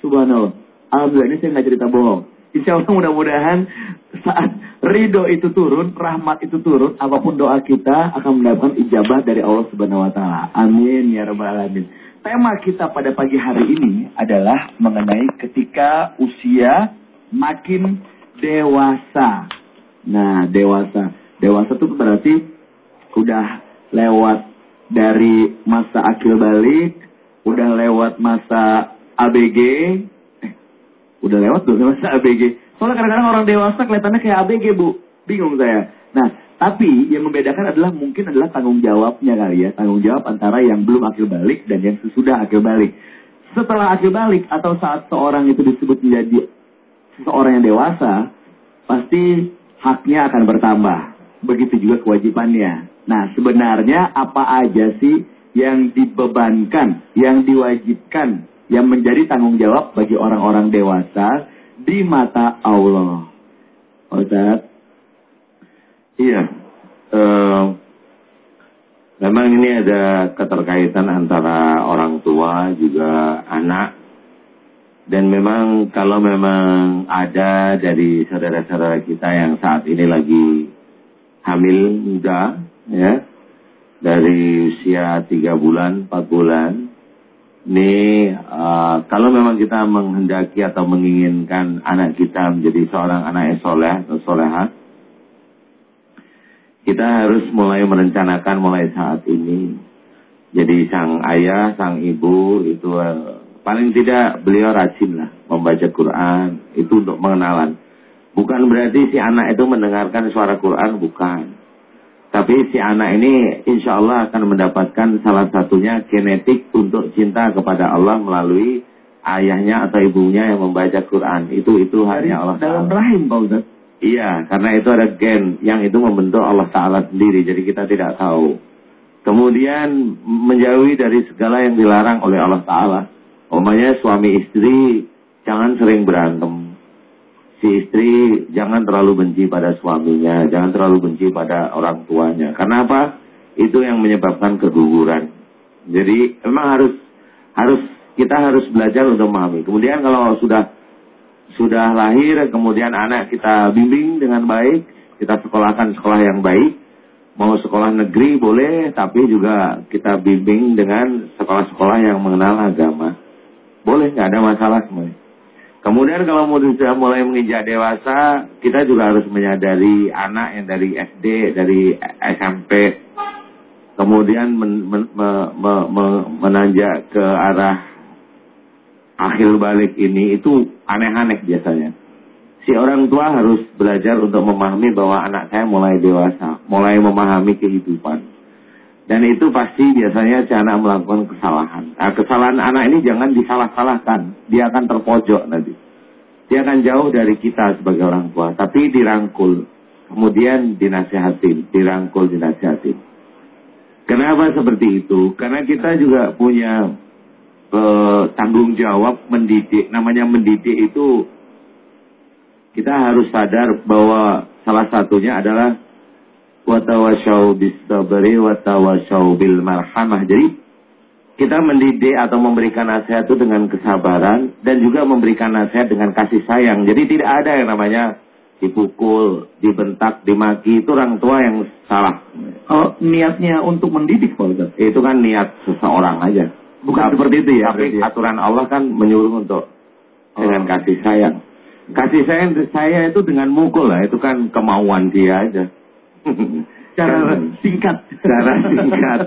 Subhanallah. Alhamdulillah ini saya nggak cerita bohong. Insya Allah mudah-mudahan saat ridho itu turun, rahmat itu turun, apa pun doa kita akan mendapatkan ijabah dari Allah Subhanahu Wa Taala. Amin ya rabbal alamin. Tema kita pada pagi hari ini adalah mengenai ketika usia makin dewasa. Nah, dewasa. Dewasa itu berarti udah lewat dari masa akil balik, udah lewat masa ABG, eh, udah lewat tuh masa ABG. Soalnya kadang-kadang orang dewasa kelihatannya kayak ABG, Bu. Bingung saya. Nah, tapi yang membedakan adalah mungkin adalah tanggung jawabnya kali ya. Tanggung jawab antara yang belum akil balik dan yang sesudah akil balik. Setelah akil balik atau saat seorang itu disebut menjadi seseorang yang dewasa, pasti haknya akan bertambah. Begitu juga kewajibannya. Nah, sebenarnya apa aja sih yang dibebankan, yang diwajibkan, yang menjadi tanggung jawab bagi orang-orang dewasa di mata Allah? Ustaz? Iya. Uh, memang ini ada keterkaitan antara orang tua juga anak. Dan memang kalau memang ada dari saudara-saudara kita yang saat ini lagi hamil muda, ya, dari usia tiga bulan, empat bulan, ini uh, kalau memang kita menghendaki atau menginginkan anak kita menjadi seorang anak yang soleh atau soleha, kita harus mulai merencanakan mulai saat ini. Jadi sang ayah, sang ibu itu uh, paling tidak beliau rajin lah membaca Quran itu untuk mengenalan. Bukan berarti si anak itu mendengarkan suara Quran, bukan. Tapi si anak ini insya Allah akan mendapatkan salah satunya genetik untuk cinta kepada Allah melalui ayahnya atau ibunya yang membaca Quran. Itu itu hanya Allah Dalam rahim Pak Ustaz? Iya, karena itu ada gen yang itu membentuk Allah Ta'ala sendiri. Jadi kita tidak tahu. Kemudian menjauhi dari segala yang dilarang oleh Allah Ta'ala. Omanya suami istri jangan sering berantem. Si istri jangan terlalu benci pada suaminya, jangan terlalu benci pada orang tuanya. Karena apa? Itu yang menyebabkan keguguran. Jadi memang harus harus kita harus belajar untuk memahami. Kemudian kalau sudah sudah lahir, kemudian anak kita bimbing dengan baik, kita sekolahkan sekolah yang baik. Mau sekolah negeri boleh, tapi juga kita bimbing dengan sekolah-sekolah yang mengenal agama. Boleh, nggak ada masalah semuanya. Kemudian kalau sudah mulai menginjak dewasa, kita juga harus menyadari anak yang dari SD, dari SMP, kemudian men, men, me, me, me, menanjak ke arah akhir balik ini itu aneh-aneh biasanya. Si orang tua harus belajar untuk memahami bahwa anak saya mulai dewasa, mulai memahami kehidupan. Dan itu pasti biasanya si anak melakukan kesalahan. Nah, kesalahan anak ini jangan disalah-salahkan. Dia akan terpojok nanti. Dia akan jauh dari kita sebagai orang tua. Tapi dirangkul. Kemudian dinasihatin. Dirangkul, dinasihatin. Kenapa seperti itu? Karena kita juga punya uh, tanggung jawab mendidik. Namanya mendidik itu kita harus sadar bahwa salah satunya adalah watawasau bis sabri watawasau bil marhamah. Jadi kita mendidik atau memberikan nasihat itu dengan kesabaran dan juga memberikan nasihat dengan kasih sayang. Jadi tidak ada yang namanya dipukul, dibentak, dimaki itu orang tua yang salah. Kalau niatnya untuk mendidik Pak Itu kan niat seseorang aja. Bukan tapi, seperti itu ya. Tapi ya? aturan Allah kan menyuruh untuk oh. dengan kasih sayang. Kasih sayang saya itu dengan mukul lah, itu kan kemauan dia aja. cara singkat. Cara singkat.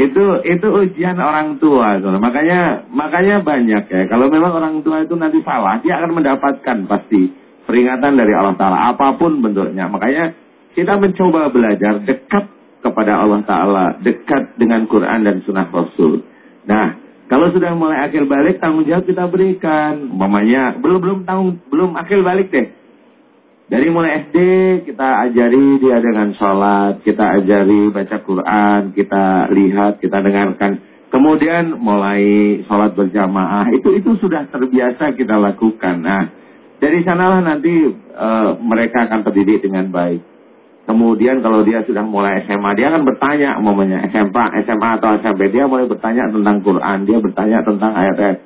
Itu itu ujian orang tua so. makanya makanya banyak ya. Kalau memang orang tua itu nanti salah dia akan mendapatkan pasti peringatan dari Allah Taala apa pun bentuknya. Makanya kita mencoba belajar dekat kepada Allah Taala dekat dengan Quran dan Sunnah Rasul. Nah kalau sudah mulai akhir balik tanggung jawab kita berikan. Umpamanya belum belum tahu belum akhir balik deh dari mulai SD kita ajari dia dengan sholat, kita ajari baca Quran, kita lihat, kita dengarkan. Kemudian mulai sholat berjamaah, itu itu sudah terbiasa kita lakukan. Nah, dari sanalah nanti e, mereka akan terdidik dengan baik. Kemudian kalau dia sudah mulai SMA, dia akan bertanya, umumnya SMA, SMA atau SMP, dia mulai bertanya tentang Quran, dia bertanya tentang ayat-ayat.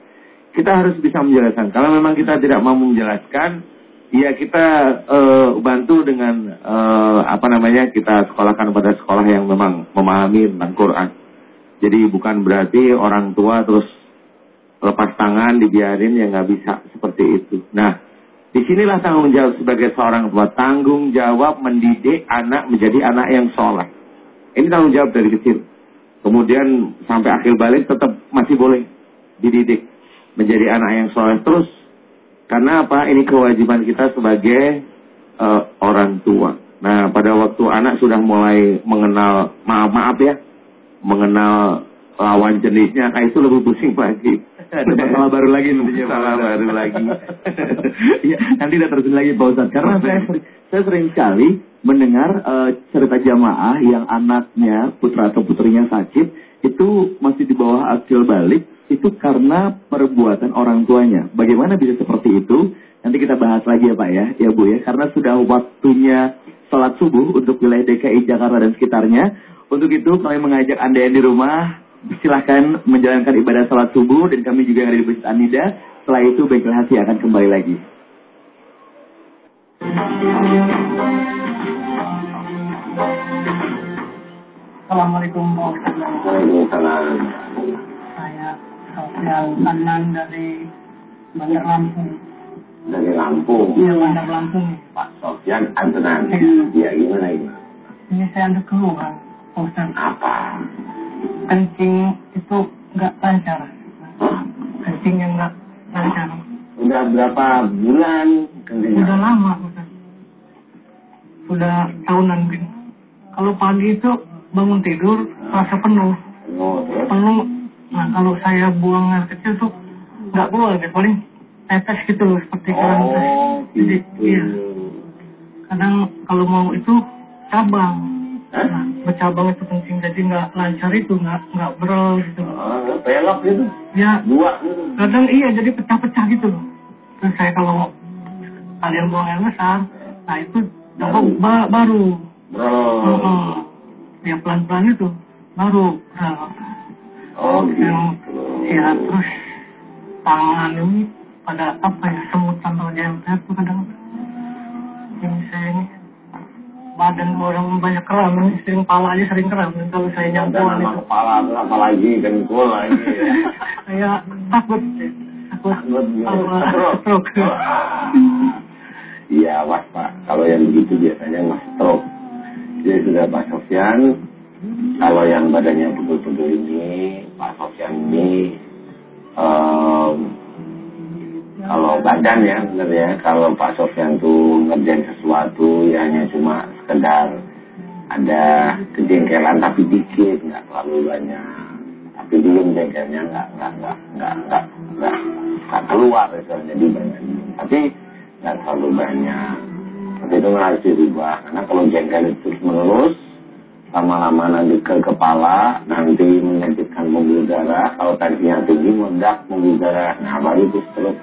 kita harus bisa menjelaskan. Kalau memang kita tidak mau menjelaskan, ya kita uh, bantu dengan uh, apa namanya kita sekolahkan pada sekolah yang memang memahami tentang Quran. Jadi bukan berarti orang tua terus lepas tangan dibiarin ya nggak bisa seperti itu. Nah, di sinilah tanggung jawab sebagai seorang tua tanggung jawab mendidik anak menjadi anak yang sholat. Ini tanggung jawab dari kecil. Kemudian sampai akhir balik tetap masih boleh dididik menjadi anak yang soleh terus. Karena apa? Ini kewajiban kita sebagai uh, orang tua. Nah, pada waktu anak sudah mulai mengenal maaf-maaf ya, mengenal lawan jenisnya, nah itu lebih pusing lagi. Ada masalah baru lagi nantinya. Masalah baru lagi. ya, nanti tidak terus lagi Pak Ustadz. Karena saya, saya sering sekali mendengar uh, cerita jamaah yang anaknya, putra atau putrinya sakit, itu masih di bawah akil balik, itu karena perbuatan orang tuanya. Bagaimana bisa seperti itu? Nanti kita bahas lagi ya Pak ya, ya Bu ya. Karena sudah waktunya sholat subuh untuk wilayah DKI Jakarta dan sekitarnya. Untuk itu kami mengajak Anda yang di rumah, silahkan menjalankan ibadah sholat subuh dan kami juga yang ada di Masjid Anida. Setelah itu Bengkel Hati akan kembali lagi. Assalamualaikum warahmatullahi wabarakatuh. Saya Sofian Anan dari Bandar Lampung. Dari Lampung. Iya, Bandar Lampung. Pak Sofian Antenan. Iya. Iya, gimana gimana? Ini saya ada keluhan, Ustaz. Apa? Kencing itu nggak lancar. Hah? Kencing yang nggak lancar. Udah berapa bulan Sudah kencingnya? lama, Ustaz. Sudah tahunan mungkin. Kalau pagi itu bangun tidur rasa penuh. Oh, terus? Penuh. Nah, kalau saya buang air kecil tuh nggak keluar, guys. Paling tetes gitu loh, seperti keran tes. Oh, Jadi, gitu. iya. kadang kalau mau itu cabang Hah? nah, bercabang itu kencing jadi nggak lancar itu nggak nggak berel gitu Oh, pelok gitu. ya Dua gitu. kadang iya jadi pecah-pecah gitu loh terus saya kalau kalian buang air besar nah itu Baru. ba- baru Bro. Heeh. ya pelan-pelan itu baru nah, Oh, yang gitu. ya terus tangan ini pada apa ya semut atau jempet tuh kadang ini saya ini badan orang banyak kram ini sering pala aja sering kram dan kalau saya nyampuan itu kepala tuh apalagi dengkul lagi. saya takut takut Takut gitu. apa, stroke Iya, was Pak. Kalau yang begitu biasanya mas stroke. Jadi sudah Pak Sofyan, kalau yang badannya betul-betul ini, Pak Sofyan ini, em, kalau badan ya, bener ya, kalau Pak Sofyan tuh ngerjain sesuatu, ya hanya cuma sekedar ada kejengkelan tapi dikit, nggak terlalu banyak. Tapi belum jengkelnya nggak nggak nggak nggak nggak nggak nggak keluar itu jadi banyak. Tapi nggak terlalu banyak. Tapi itu harus dirubah karena kalau jengkel itu terus menerus lama-lama nanti ke kepala nanti menyebabkan pembuluh darah. Kalau tensinya tinggi meledak pembuluh darah. Nah baru itu stroke.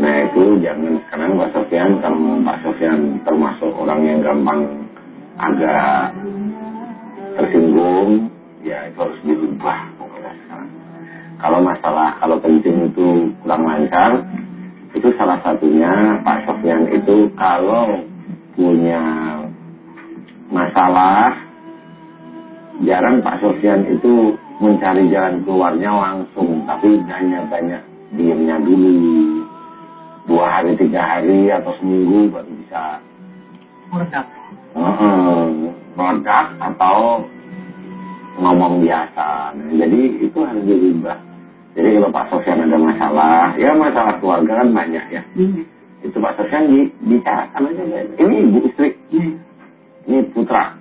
Nah itu jangan sekarang Pak Sofian kalau Pak Sofian termasuk orang yang gampang agak tersinggung. Ya itu harus dirubah pokoknya kalau masalah kalau kencing itu kurang lancar itu salah satunya Pak Sofian itu kalau punya masalah jarang Pak Sofian itu mencari jalan keluarnya langsung tapi hanya banyak diemnya dulu dua hari tiga hari atau seminggu baru bisa meledak produk atau ngomong biasa. Nah, jadi itu harus dirubah. Jadi kalau Pak Sofyan ada masalah, ya masalah keluarga kan banyak ya. Itu Pak Sofyan di, bicarakan aja. Ini ibu istri, ini putra.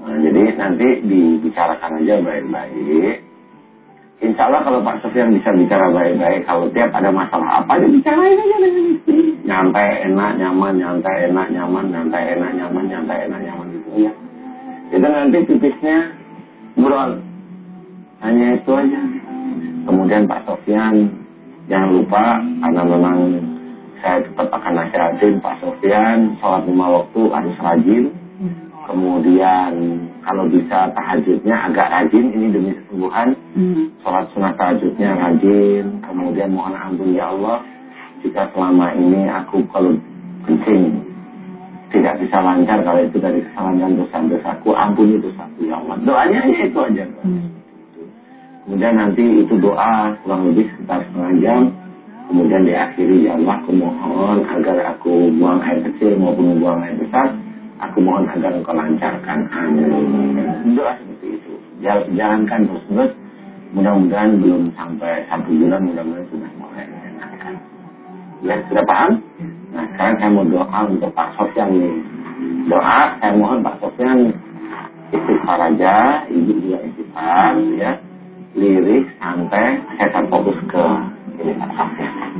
Nah, jadi nanti dibicarakan aja baik-baik. Insya Allah kalau Pak Sofyan bisa bicara baik-baik, kalau tiap ada masalah apa aja bicarain aja dengan. Nyantai enak, nyaman, nyantai enak, nyaman, nyantai enak, nyaman, nyantai enak, nyaman gitu ya. Itu nanti tipisnya buron. Hanya itu aja. Kemudian Pak Sofyan, jangan lupa karena memang saya tetap akan nasihatin Pak Sofyan, sholat lima waktu harus rajin. Kemudian kalau bisa tahajudnya agak rajin ini demi kesembuhan Hmm. sholat sunnah tahajudnya rajin kemudian mohon ampun ya Allah jika selama ini aku kalau kencing tidak bisa lancar kalau itu dari kesalahan dan dosa-dosaku ampuni dosaku ya Allah doanya hanya itu aja Hmm. kemudian nanti itu doa kurang lebih sekitar setengah jam kemudian diakhiri ya Allah aku mohon agar aku buang air kecil maupun buang air besar aku mohon agar engkau lancarkan. Amin. Doa seperti itu. Jal- jalankan terus terus mudah-mudahan belum sampai satu bulan mudah-mudahan sudah mulai menyenangkan. Ya sudah paham? Nah sekarang saya mau doa untuk Pak Sofyan nih. Doa saya mohon Pak Sofyan istighfar aja ibu juga istighfar ya. Lirik santai saya akan fokus ke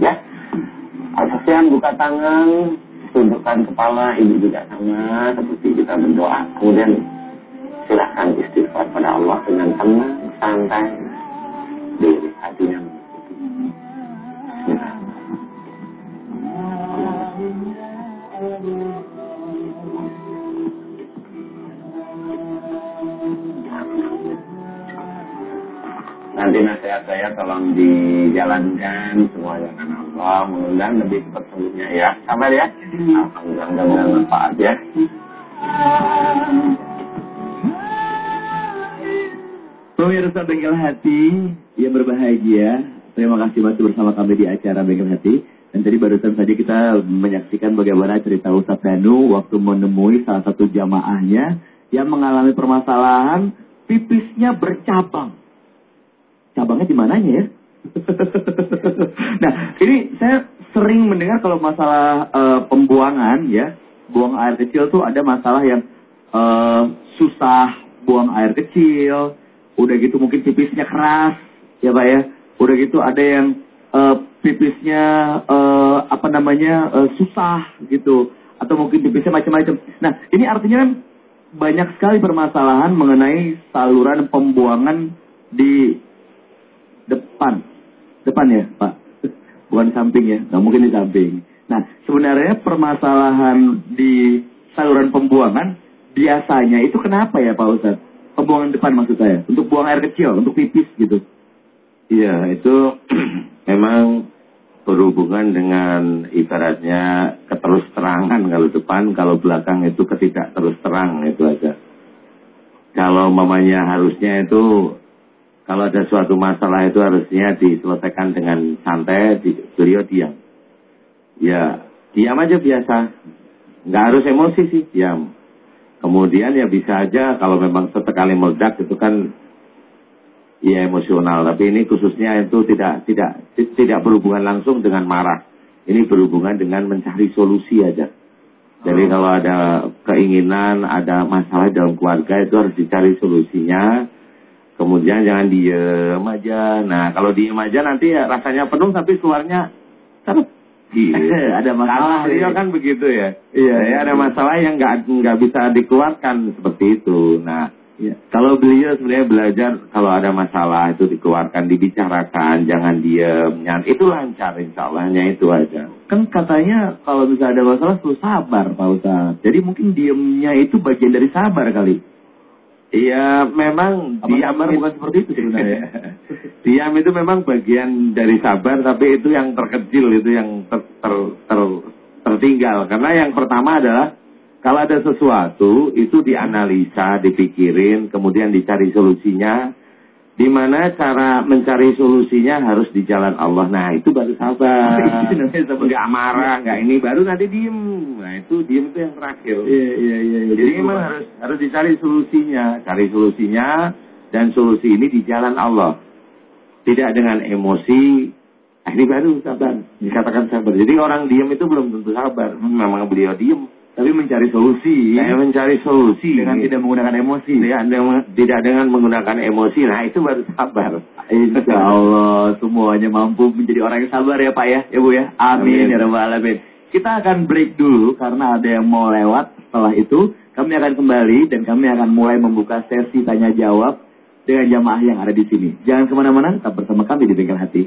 ya Sofyan buka tangan tundukkan kepala ibu juga sama seperti kita berdoa kemudian silahkan istighfar pada Allah dengan tenang santai lirik hatinya Bismillah. Nanti nasihat saya tolong dijalankan semua dengan Allah. Mudah-mudahan lebih cepat sembuhnya ya. Sabar ya. Alhamdulillah mudah-mudahan manfaat ya. Pemirsa Bengkel Hati yang berbahagia, terima kasih masih bersama kami di acara Bengkel Hati. Dan tadi barusan saja kita menyaksikan bagaimana cerita Ustadz Danu waktu menemui salah satu jamaahnya yang mengalami permasalahan pipisnya bercabang. Cabangnya di mananya ya? nah, ini saya sering mendengar kalau masalah eh, pembuangan ya, buang air kecil tuh ada masalah yang eh, susah buang air kecil, udah gitu mungkin pipisnya keras, ya pak ya, udah gitu ada yang eh, pipisnya eh, apa namanya eh, susah gitu, atau mungkin pipisnya macam-macam. Nah, ini artinya kan banyak sekali permasalahan mengenai saluran pembuangan di depan. Depan ya, Pak? Bukan samping ya, nggak mungkin di samping. Nah, sebenarnya permasalahan di saluran pembuangan biasanya itu kenapa ya Pak Ustadz? Pembuangan depan maksud saya, untuk buang air kecil, untuk pipis gitu. Iya, itu memang berhubungan dengan ibaratnya keterus terangan kalau depan, kalau belakang itu ketidak terus terang itu aja. Kalau mamanya harusnya itu kalau ada suatu masalah itu harusnya diselesaikan dengan santai, di, beliau diam. Ya, diam aja biasa. Nggak harus emosi sih, diam. Kemudian ya bisa aja kalau memang sesekali meledak itu kan ya emosional. Tapi ini khususnya itu tidak tidak ti- tidak berhubungan langsung dengan marah. Ini berhubungan dengan mencari solusi aja. Jadi kalau ada keinginan, ada masalah dalam keluarga itu harus dicari solusinya. Kemudian jangan diem aja. Nah kalau diem aja nanti ya rasanya penuh tapi keluarnya seret. Iya. Ada masalah Kalau nih. kan begitu ya. Iya, Jadi ada masalah yang nggak nggak bisa dikeluarkan seperti itu. Nah, Iya. kalau beliau sebenarnya belajar kalau ada masalah itu dikeluarkan, dibicarakan, jangan diem. Nyan- Itu lancar insya Allah, hanya itu aja. Kan katanya kalau misalnya ada masalah tuh sabar Pak Ustadz. Jadi mungkin diemnya itu bagian dari sabar kali. Iya, memang Apa diam sabar bukan seperti itu sebenarnya. diam itu memang bagian dari sabar, tapi itu yang terkecil, itu yang ter, ter- ter- tertinggal. Karena yang pertama adalah kalau ada sesuatu itu dianalisa, dipikirin, kemudian dicari solusinya. Di mana cara mencari solusinya harus di jalan Allah. Nah, itu baru sabar. Nggak marah, nggak ini, baru nanti diem. Nah, itu diem itu yang terakhir. Iya iya iya. iya. Jadi memang harus harus dicari solusinya, cari solusinya dan solusi ini di jalan Allah. Tidak dengan emosi. Ah, ini baru sabar, dikatakan sabar. Jadi orang diam itu belum tentu sabar. Memang beliau diam. Tapi mencari solusi Saya mencari solusi dengan tidak menggunakan emosi. tidak dengan, tidak dengan menggunakan emosi. Nah itu baru sabar. Insya Allah semuanya mampu menjadi orang yang sabar ya Pak ya, ya Bu ya. Amin Amin. ya Rabbal Alamin. Kita akan break dulu karena ada yang mau lewat. Setelah itu kami akan kembali dan kami akan mulai membuka sesi tanya jawab dengan jamaah yang ada di sini. Jangan ke mana-mana, tetap bersama kami di Bengkel Hati.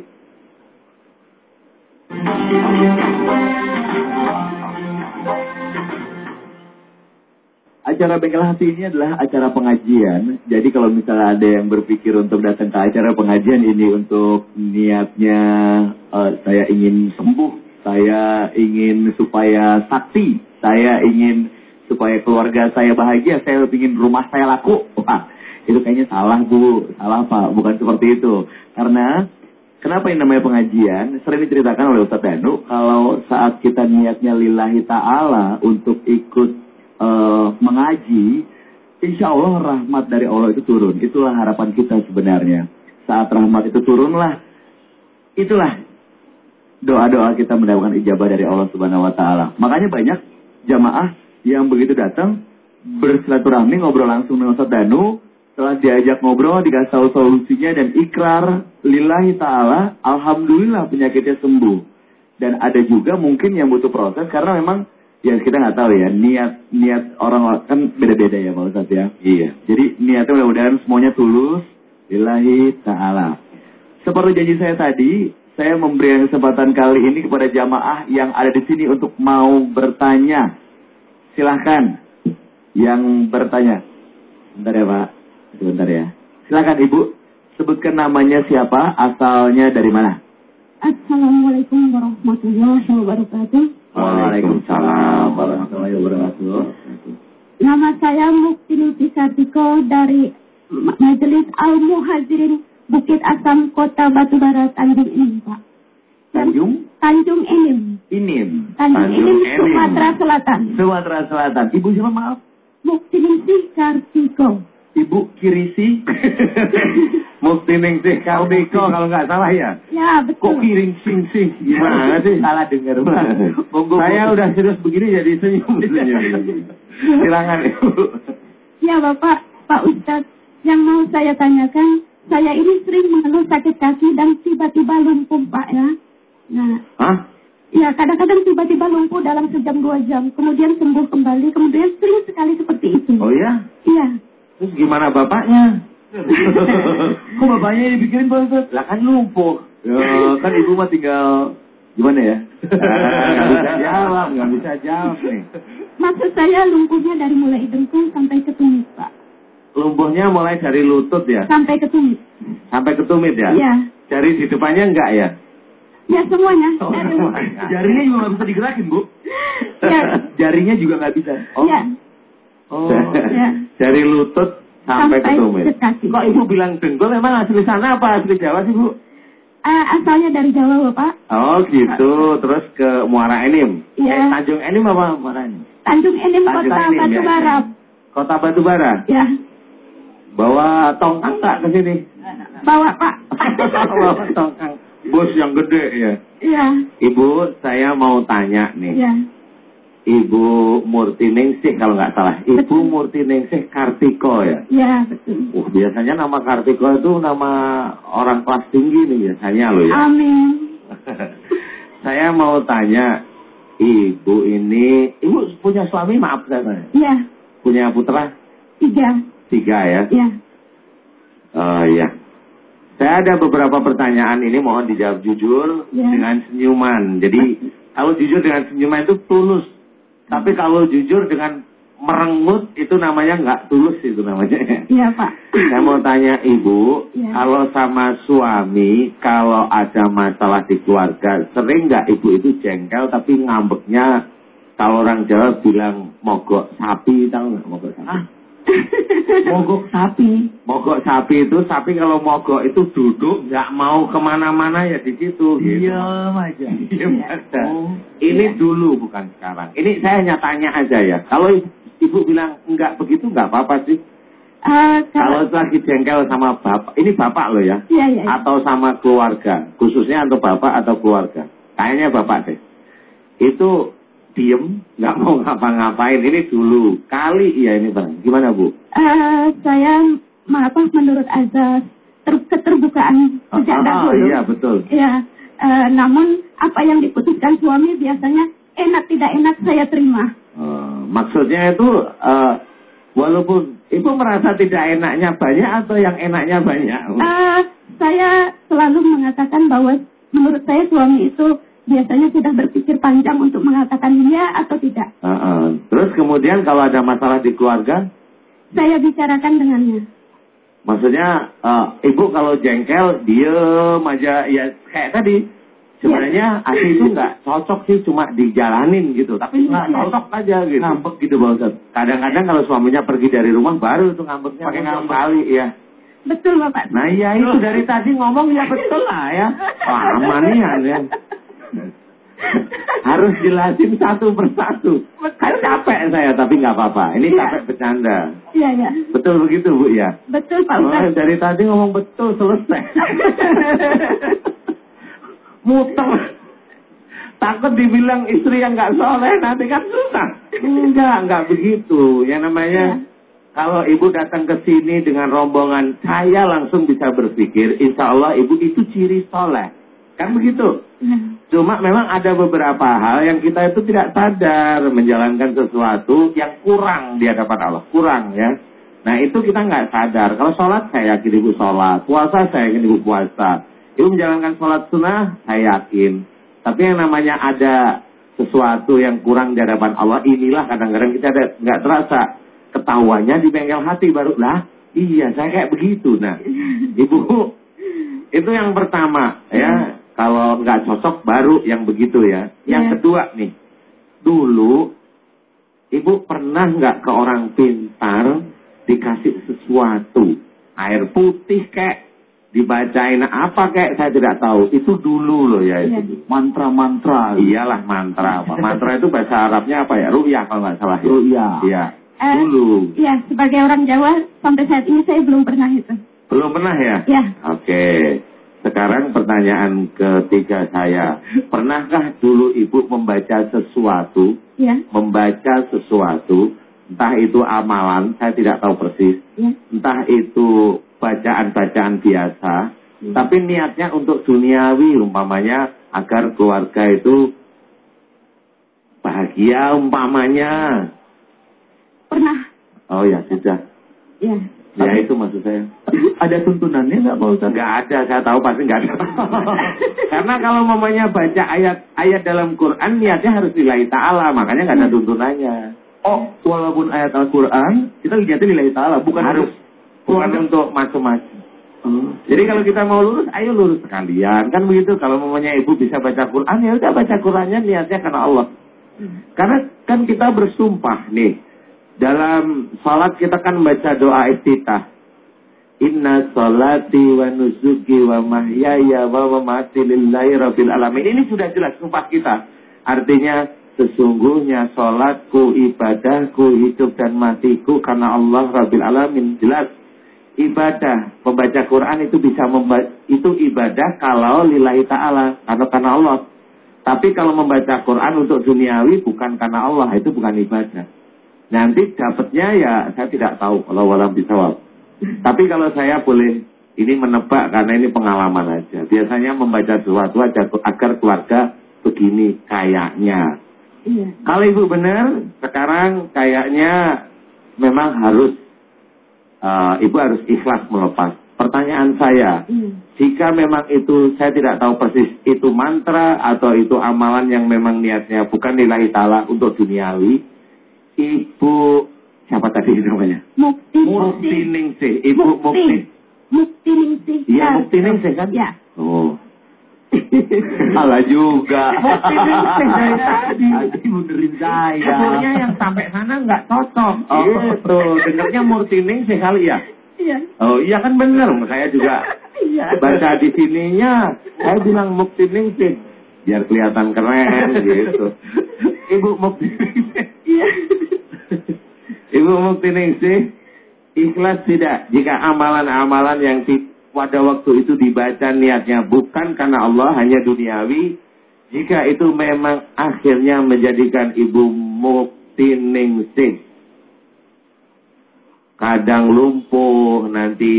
Acara bengkel hati ini adalah acara pengajian. Jadi kalau misalnya ada yang berpikir untuk datang ke acara pengajian ini untuk niatnya eh, saya ingin sembuh, saya ingin supaya sakti, saya ingin supaya keluarga saya bahagia, saya ingin rumah saya laku. Wah, itu kayaknya salah bu, salah pak, bukan seperti itu. Karena kenapa ini namanya pengajian? Sering diceritakan oleh Ustadz Danu, kalau saat kita niatnya lillahi ta'ala untuk ikut eh, mengaji, insya Allah rahmat dari Allah itu turun. Itulah harapan kita sebenarnya. Saat rahmat itu turunlah, itulah doa-doa kita mendapatkan ijabah dari Allah Subhanahu wa taala. Makanya banyak jamaah yang begitu datang bersilaturahmi ngobrol langsung dengan Ustaz Danu, setelah diajak ngobrol dikasih tahu solusinya dan ikrar lillahi taala, alhamdulillah penyakitnya sembuh. Dan ada juga mungkin yang butuh proses karena memang ya kita nggak tahu ya niat niat orang kan beda-beda ya Pak Ustaz ya. Iya. Jadi niatnya mudah-mudahan semuanya tulus lillahi ta'ala. Seperti janji saya tadi, saya memberikan kesempatan kali ini kepada jamaah yang ada di sini untuk mau bertanya. Silahkan yang bertanya. Bentar ya Pak, sebentar ya. Silahkan Ibu, sebutkan namanya siapa, asalnya dari mana. Assalamualaikum warahmatullahi wabarakatuh. Waalaikumsalam warahmatullahi wabarakatuh. Nama saya Mukti Lutfi Sartiko dari Ma- Majelis Al Muhajirin Bukit Asam Kota Batubara Tanjung Enim Pak. Tanjung Tanjung Enim. Inim, Tanjung, Tanjung Enim, Enim. Sumatera Selatan. Sumatera Selatan. Ibu siapa maaf? Mukti Lutfi Sartiko. Ibu Kirisi. Mukti Ningsih Kartiko kalau nggak salah ya. Ya Kok betul. kiring sing sing gimana sih? Salah dengar. Monggo. Saya udah serius begini jadi senyum senyum. Silakan Ibu. Ya Bapak, Pak Ustadz, yang mau saya tanyakan, saya ini sering mengeluh sakit kaki dan tiba-tiba lumpuh Pak ya. Nah, Hah? Ya, kadang-kadang tiba-tiba lumpuh dalam sejam dua jam, kemudian sembuh kembali, kemudian sering sekali seperti itu. Oh ya? Iya, Terus gimana bapaknya? Kok bapaknya yang dipikirin Pak Ustaz? Lah kan lumpuh. Ya, kan ibu mah tinggal gimana ya? Nggak bisa jawab, nggak bisa jawab nih. maksud saya lumpuhnya dari mulai dengkul sampai ke tumit, Pak. Lumpuhnya mulai dari lutut ya, Sampai ke tumit. sampai ke tumit ya. Iya. Dari di depannya enggak ya? Ya, semuanya. Oh, Dari- semuanya. Jarinya juga nggak bisa digerakin bu. Ya. Jarinya juga nggak bisa. Oh. Ya, Oh. ya. Dari lutut sampai, ke tumit. ke kaki. Kok ibu bilang dengkul emang asli sana apa asli Jawa sih bu? Ah, asalnya dari Jawa, Bapak. Oh gitu, terus ke Muara Enim. Iya. Eh, Tanjung Enim apa Muara Enim? Tanjung Enim, Tanjung Kota Enim, Batu ya. Bara. Kota Batubara. Ya, Bawa tongkang nggak ke sini? bawa, Pak. Bawa tongkang. Bos yang gede ya. Iya, Ibu, saya mau tanya nih. iya. Ibu Murti Ningsih kalau nggak salah. Ibu Betul. Murti Ningsih Kartiko ya. Iya, betul. Uh, biasanya nama Kartiko itu nama orang kelas tinggi nih biasanya loh ya. Amin. saya mau tanya, ibu ini, ibu punya suami maaf saya tanya. Iya, Punya putra tiga. tiga ya. Iya. Oh iya. Saya ada beberapa pertanyaan ini mohon dijawab jujur Ya. dengan senyuman. Jadi kalau jujur dengan senyuman itu tulus. Tapi kalau jujur dengan merengut itu namanya nggak tulus itu namanya. Iya, Pak. Saya mau tanya ibu, Ya. kalau sama suami, kalau ada masalah di keluarga, sering nggak ibu itu jengkel tapi ngambeknya kalau orang Jawa bilang mogok sapi, tahu nggak mogok sapi? Ah. Mogok sapi. Mogok sapi itu, sapi kalau mogok itu duduk nggak mau ke mana-mana ya di situ. gitu. Iya aja. Diem aja. Oh. Ini dulu bukan sekarang. Ini saya hanya tanya aja ya. Kalau ibu, ibu bilang enggak begitu nggak apa-apa sih. Eh, Kalau kalau lagi jengkel sama bapak, ini bapak loh ya. Iya, iya. iya. Atau sama keluarga, khususnya untuk bapak atau keluarga. Kayaknya bapak deh. Itu diem, nggak mau ngapa-ngapain. Ini dulu. Kali iya ini bang. Gimana bu? Eh, saya apa menurut azas ter keterbukaan sejak Ah, dahulu. iya betul. Ya, eh, namun apa yang diputuskan suami biasanya enak tidak enak saya terima. Eh, maksudnya itu eh, walaupun ibu merasa tidak enaknya banyak atau yang enaknya banyak? Eh, saya selalu mengatakan bahwa menurut saya suami itu biasanya sudah berpikir panjang untuk mengatakan iya atau tidak. Heeh. Terus kemudian kalau ada masalah di keluarga, Saya bicarakan dengannya. maksudnya eh, ibu kalau jengkel diem aja ya kayak tadi. Sebenarnya hati itu nggak cocok sih cuma dijalanin gitu, tapi nggak Iya. cocok aja gitu. Ngambek gitu Pak Ustaz. Kadang-kadang kalau suaminya pergi dari rumah baru tuh ngambeknya Pakai ngambek. kali ya. Betul Bapak. Nah iya itu dari tadi ngomong ya betul lah ya. Wah amanian ya. Harus jelasin satu persatu. Kan capek saya tapi nggak apa-apa. Ini Iya. capek bercanda. Iya, ya. Betul begitu Bu ya? Betul Pak Oh, Ustaz. dari tadi ngomong betul selesai. Muter. Takut dibilang istri yang nggak soleh nanti kan susah. Enggak, enggak begitu. Yang namanya Iya. kalau ibu datang ke sini dengan rombongan, saya langsung bisa berpikir, insya Allah ibu itu ciri soleh. Kan begitu? Iya. Cuma memang ada beberapa hal yang kita itu tidak sadar menjalankan sesuatu yang kurang di hadapan Allah. Kurang ya. Nah itu kita nggak sadar. Kalau sholat saya yakin ibu sholat. Puasa saya yakin ibu puasa. Ibu menjalankan sholat sunnah saya yakin. Tapi yang namanya ada sesuatu yang kurang di hadapan Allah. Inilah kadang-kadang kita ada nggak terasa. Ketahuannya di bengkel hati baru lah. Iya saya kayak begitu. Nah ibu itu yang pertama ya. Kalau nggak cocok baru yang begitu ya. Yang Iya. kedua nih, dulu ibu pernah nggak ke orang pintar dikasih sesuatu, air putih kayak dibacain apa kayak saya tidak tahu. Itu dulu loh ya Iya. itu. Mantra-mantra. Iyalah mantra apa? Mantra itu bahasa Arabnya apa ya? Ru'yah kalau nggak salah. ya? Oh iya. Iya. Eh, Dulu. Iya, sebagai orang Jawa sampai saat ini saya belum pernah itu. Belum pernah ya? Ya, Oke. Sekarang pertanyaan ketiga saya. Pernahkah dulu ibu membaca sesuatu, ya, membaca sesuatu, entah itu amalan, saya tidak tahu persis, ya. entah itu bacaan-bacaan biasa, tapi niatnya untuk duniawi, umpamanya agar keluarga itu bahagia, umpamanya. Pernah. Oh ya sudah, Ya. Ya itu maksud saya. Ada tuntunannya nggak Pak Ustaz? Nggak ada, saya tahu pasti nggak ada. Karena kalau mamanya baca ayat-ayat dalam Quran, niatnya harus lillahi ta'ala, makanya nggak ada tuntunannya. Oh, walaupun ayat Al-Quran, kita lihatnya nilai ta'ala. Bukan harus, bukan untuk macam-macam. Oh. Jadi kalau kita mau lurus, ayo lurus sekalian. Kan begitu, kalau mamanya ibu bisa baca Quran, ya udah baca Qurannya niatnya karena Allah. Karena kan kita bersumpah nih, dalam salat kita kan baca doa iftitah. Inna salati wa nusuki wa mahyaya wa mamati lillahi rabbil alamin. Ini sudah jelas sumpah kita. Artinya sesungguhnya salatku, ibadahku, hidup dan matiku karena Allah rabbil alamin. Jelas ibadah membaca Quran itu bisa itu ibadah kalau lillahi taala karena karena Allah. Tapi kalau membaca Quran untuk duniawi bukan karena Allah, itu bukan ibadah. Nanti dapatnya ya saya tidak tahu kalau walam bisawab. Tapi kalau saya boleh ini menebak karena ini pengalaman aja. Biasanya membaca sesuatu aja agar keluarga begini kayaknya. Iya. Kalau ibu benar, sekarang kayaknya memang harus eh, ibu harus ikhlas melepas. Pertanyaan saya, Iya. jika memang itu saya tidak tahu persis itu mantra atau itu amalan yang memang niatnya bukan lillahi taala untuk duniawi, ibu siapa tadi namanya? Mukti. Mukti Ningsih, ibu Mukti. Mukti Ningsih. Iya, Ya. Mukti Ningsih kan? Ya. Oh. Salah juga. Mukti Ningsih dari tadi. Tadi benerin saya. Sebetulnya yang sampai sana nggak cocok. Oh. Gitu. Dengarnya Murti Ningsih kali ya? Iya. Oh iya kan bener, saya juga Iya. baca di sininya, saya bilang Mukti Ningsih. Biar kelihatan keren gitu. Ibu Mukti. Iya. Ibu Mukti Ningsih, ikhlas tidak jika amalan-amalan yang di, pada waktu itu dibaca niatnya bukan karena Allah, hanya duniawi. Jika itu memang akhirnya menjadikan Ibu Mukti Ningsih kadang lumpuh nanti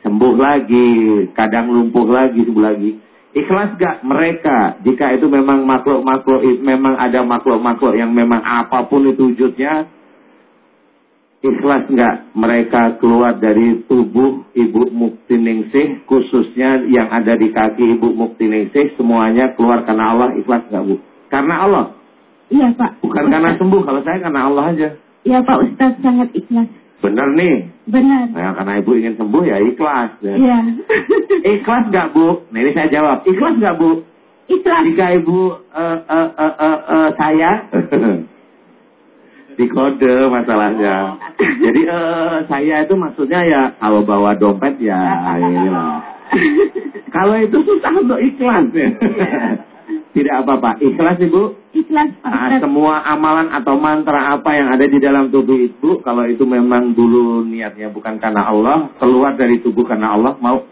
sembuh lagi, kadang lumpuh lagi, sembuh lagi. Ikhlas gak mereka jika itu memang makhluk-makhluk, memang ada makhluk-makhluk yang memang apa pun itu wujudnya, ikhlas nggak mereka keluar dari tubuh Ibu Mukti Ningsih, khususnya yang ada di kaki Ibu Mukti Ningsih, semuanya keluar karena Allah, ikhlas nggak Bu? Karena Allah, Iya Pak. bukan Ustaz. karena sembuh. Kalau saya karena Allah aja. Iya Pak Ustaz sangat ikhlas. Bener nih. Benar. Nah, karena Ibu ingin sembuh ya ikhlas. Ya. Iya. Ikhlas nggak Bu? Nah ini saya jawab. Ikhlas nggak Bu? ikhlas. Jika Ibu eh, eh, eh, eh, eh, saya dikode masalahnya. Jadi eh, saya itu maksudnya ya kalau bawa dompet ya lah. Kalau itu susah untuk ikhlas ya. Tidak apa-apa. Ikhlas Ibu. Ikhlas Pak Ah, Ustaz. semua amalan atau mantra apa yang ada di dalam tubuh itu, kalau itu memang dulu niatnya bukan karena Allah, keluar dari tubuh karena Allah, mau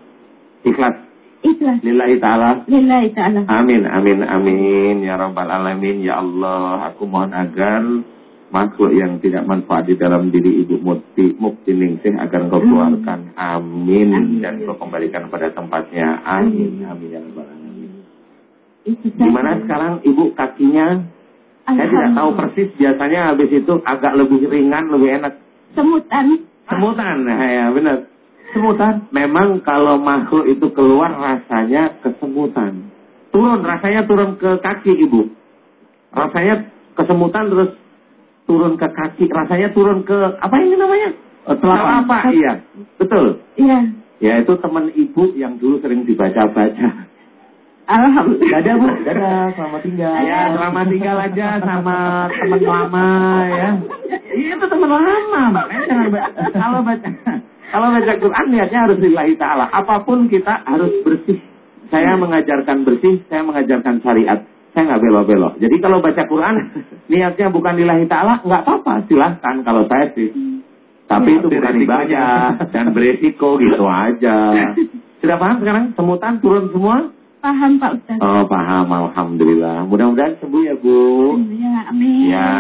ikhlas. Ikhlas. Lillahi ta'ala. Lillahi ta'ala. Amin, amin, amin. Ya Rabbal Alamin. Ya Allah, aku mohon agar makhluk yang tidak manfaat di dalam diri Ibu Mukti, Mukti Ningsih agar engkau keluarkan. Amin. Amin. Dan kau kembalikan pada tempatnya. Amin, amin. Ya Rabbal Alamin. Gimana sekarang Ibu kakinya? Saya tidak tahu persis. Biasanya habis itu agak lebih ringan, lebih enak. Semutan. Semutan, nah, ya benar. Semutan. Memang kalau makhluk itu keluar rasanya kesemutan. Turun, rasanya turun ke kaki ibu. Rasanya kesemutan terus turun ke kaki. Rasanya turun ke apa ini namanya? Eh, Telapak. Iya, betul. Iya. Ya itu teman ibu yang dulu sering dibaca-baca. Alhamdulillah. Dadah Bu, dadah, selamat tinggal. Ya, selamat tinggal aja sama teman lama ya. Iya, itu teman lama, makanya jangan kalau baca kalau baca Quran niatnya harus lillahi taala. Apa pun kita harus bersih. Saya mengajarkan bersih, saya mengajarkan syariat. Saya nggak belok-belok. Jadi kalau baca Quran niatnya bukan lillahi taala, nggak apa-apa, silahkan kalau saya sih. Tapi itu bukan ibadah dan beresiko gitu aja. Sudah paham sekarang? Semutan turun semua? Paham Pak Ustaz. Oh paham, alhamdulillah. Mudah-mudahan sembuh ya Bu. Ya, amin. Ya,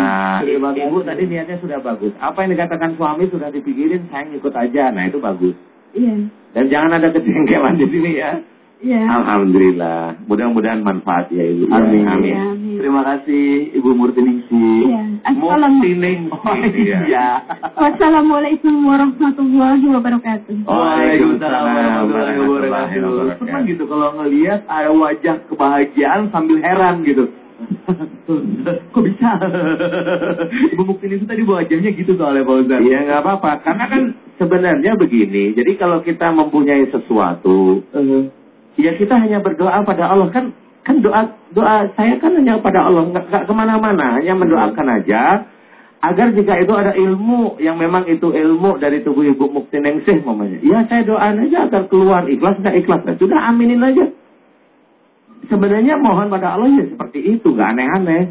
Terima kasih. ibu tadi niatnya sudah bagus. Apa yang dikatakan suami sudah dipikirin, saya ngikut aja. Nah itu bagus. Iya. Dan jangan ada kejengkelan di sini ya. Iya. Alhamdulillah. Mudah-mudahan manfaat ya ibu. Ya, Amin. Amin. Iya, amin. Terima kasih Ibu Murti Ningsih. Iya. Assalamu- Muktining. Oh iya. Wassalamualaikum warahmatullahi wabarakatuh. Waalaikumsalam warahmatullahi wabarakatuh. Senang gitu kalau ngelihat ada wajah kebahagiaan sambil heran gitu. Kok bisa? Ibu Mukti itu tadi wajahnya gitu soalnya Pak Ustaz. Iya nggak apa-apa. Karena kan sebenarnya begini. Jadi kalau kita mempunyai sesuatu, Eh, Ya kita hanya berdoa pada Allah. Kan kan doa doa saya kan hanya pada Allah. Nggak nggak ke mana-mana. Hanya mendoakan aja. Agar jika itu ada ilmu yang memang itu ilmu dari tubuh ibu Mukti Ningsih mamanya ya saya doain aja agar keluar. Ikhlas nggak ikhlas Nah, sudah aminin aja. Sebenarnya mohon pada Allah ya seperti itu. Nggak aneh-aneh.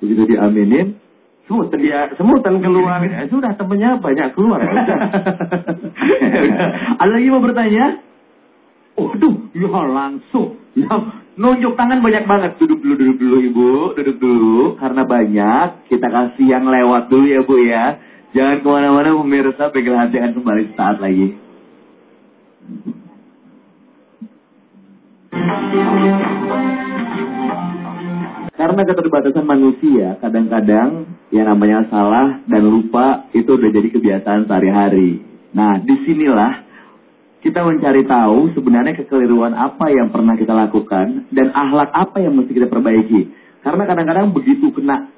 Begitu diaminin, semutan dia semutan keluar. Ya sudah temennya banyak keluar. Ya udah. Ada lagi mau bertanya? Waduh, ya langsung. Ya, nunjuk tangan banyak banget. Duduk dulu, duduk dulu Ibu. Duduk dulu. Karena banyak, kita kasih yang lewat dulu ya Bu ya. Jangan ke mana-mana pemirsa, pegang hati akan kembali saat lagi. Karena keterbatasan manusia, kadang-kadang yang namanya salah dan lupa itu udah jadi kebiasaan sehari-hari. Nah, di sinilah kita mencari tahu sebenarnya kekeliruan apa yang pernah kita lakukan dan akhlak apa yang mesti kita perbaiki. Karena kadang-kadang begitu kena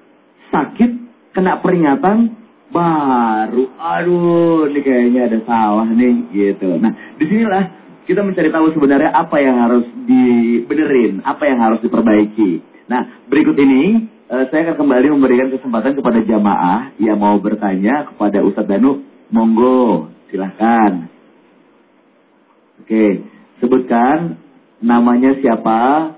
sakit, kena peringatan, baru, aduh, ini kayaknya ada salah nih, gitu. Nah, di sinilah kita mencari tahu sebenarnya apa yang harus dibenerin, apa yang harus diperbaiki. Nah, berikut ini eh, saya akan kembali memberikan kesempatan kepada jamaah yang mau bertanya kepada Ustadz Danu. Monggo, silahkan. Oke, sebutkan namanya siapa,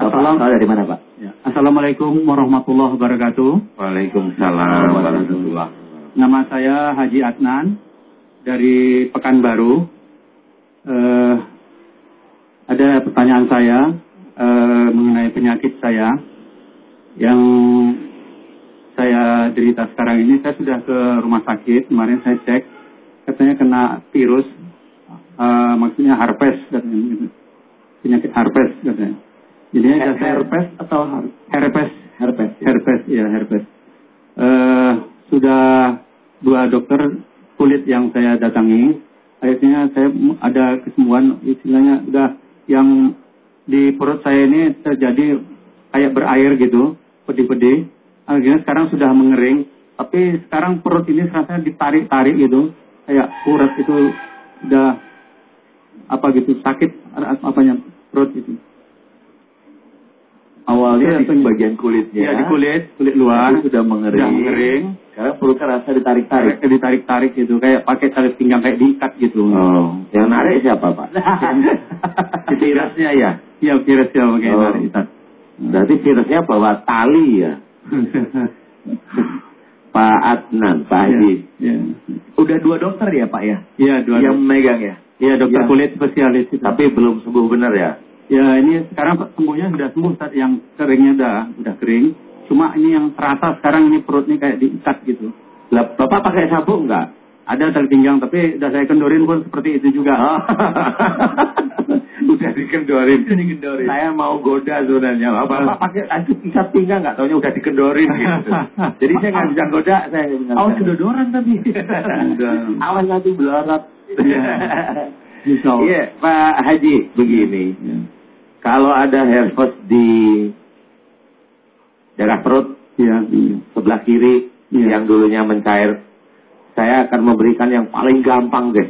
Assalam- asal dari mana Pak? Ya. Assalamualaikum warahmatullahi wabarakatuh. Waalaikumsalam warahmatullah Nama saya Haji Adnan dari Pekanbaru. Eh, ada pertanyaan saya eh, mengenai penyakit saya yang saya derita sekarang ini. Saya sudah ke rumah sakit kemarin saya cek katanya kena virus, eh, maksudnya herpes katanya, gitu. penyakit herpes katanya. Jadi Her- herpes atau herpes herpes? ya? herpes ya herpes Eh, sudah dua dokter kulit yang saya datangi, akhirnya saya ada kesembuhan istilahnya udah yang di perut saya ini terjadi kayak berair gitu, pedih-pedih. Akhirnya sekarang sudah mengering, tapi sekarang perut ini rasanya ditarik-tarik gitu, kayak urat itu udah apa gitu sakit a- apanya perut itu. Awalnya di bagian kulitnya. Ya, di kulit, kulit luar sudah mengering. Sudah mengering. Sekarang perutnya rasa ditarik-tarik. Kayak ditarik-tarik gitu, kayak pakai tali pinggang kayak diikat gitu. Oh, yang narik siapa Pak? Virusnya ya? Iya, virus ya pakai Oh. tarik. Ustaz. Berarti virusnya bawa tali ya? Pak Adnan, Pak Haji. Iya. Udah dua dokter ya Pak ya? Iya, dua. Yang megang ya? Iya, dokter Yang- kulit spesialis itu. Tapi belum sembuh benar ya? Ya, ini sekarang sembuhnya sudah sembuh, Ustaz. Yang keringnya udah udah kering. Cuma ini yang terasa sekarang ini perutnya kayak diikat gitu. Lah, Bapak pakai sabuk enggak? Ada tali pinggang, tapi udah saya kendorin pun seperti itu juga. Oh. udah dikendorin. Udah dikendorin. Saya mau goda sebenarnya. Bapak pakai aduh ikat pinggang enggak taunya udah dikendorin gitu. Jadi saya nggak bisa goda, saya nggak. Awas kedodoran tadi. Udah. Awas nanti belorat. Iya. Iya, Pak Haji, begini. Iya. Kalau ada herpes di daerah perut iya. sebelah kiri Iya. yang dulunya mencair, saya akan memberikan yang paling gampang deh.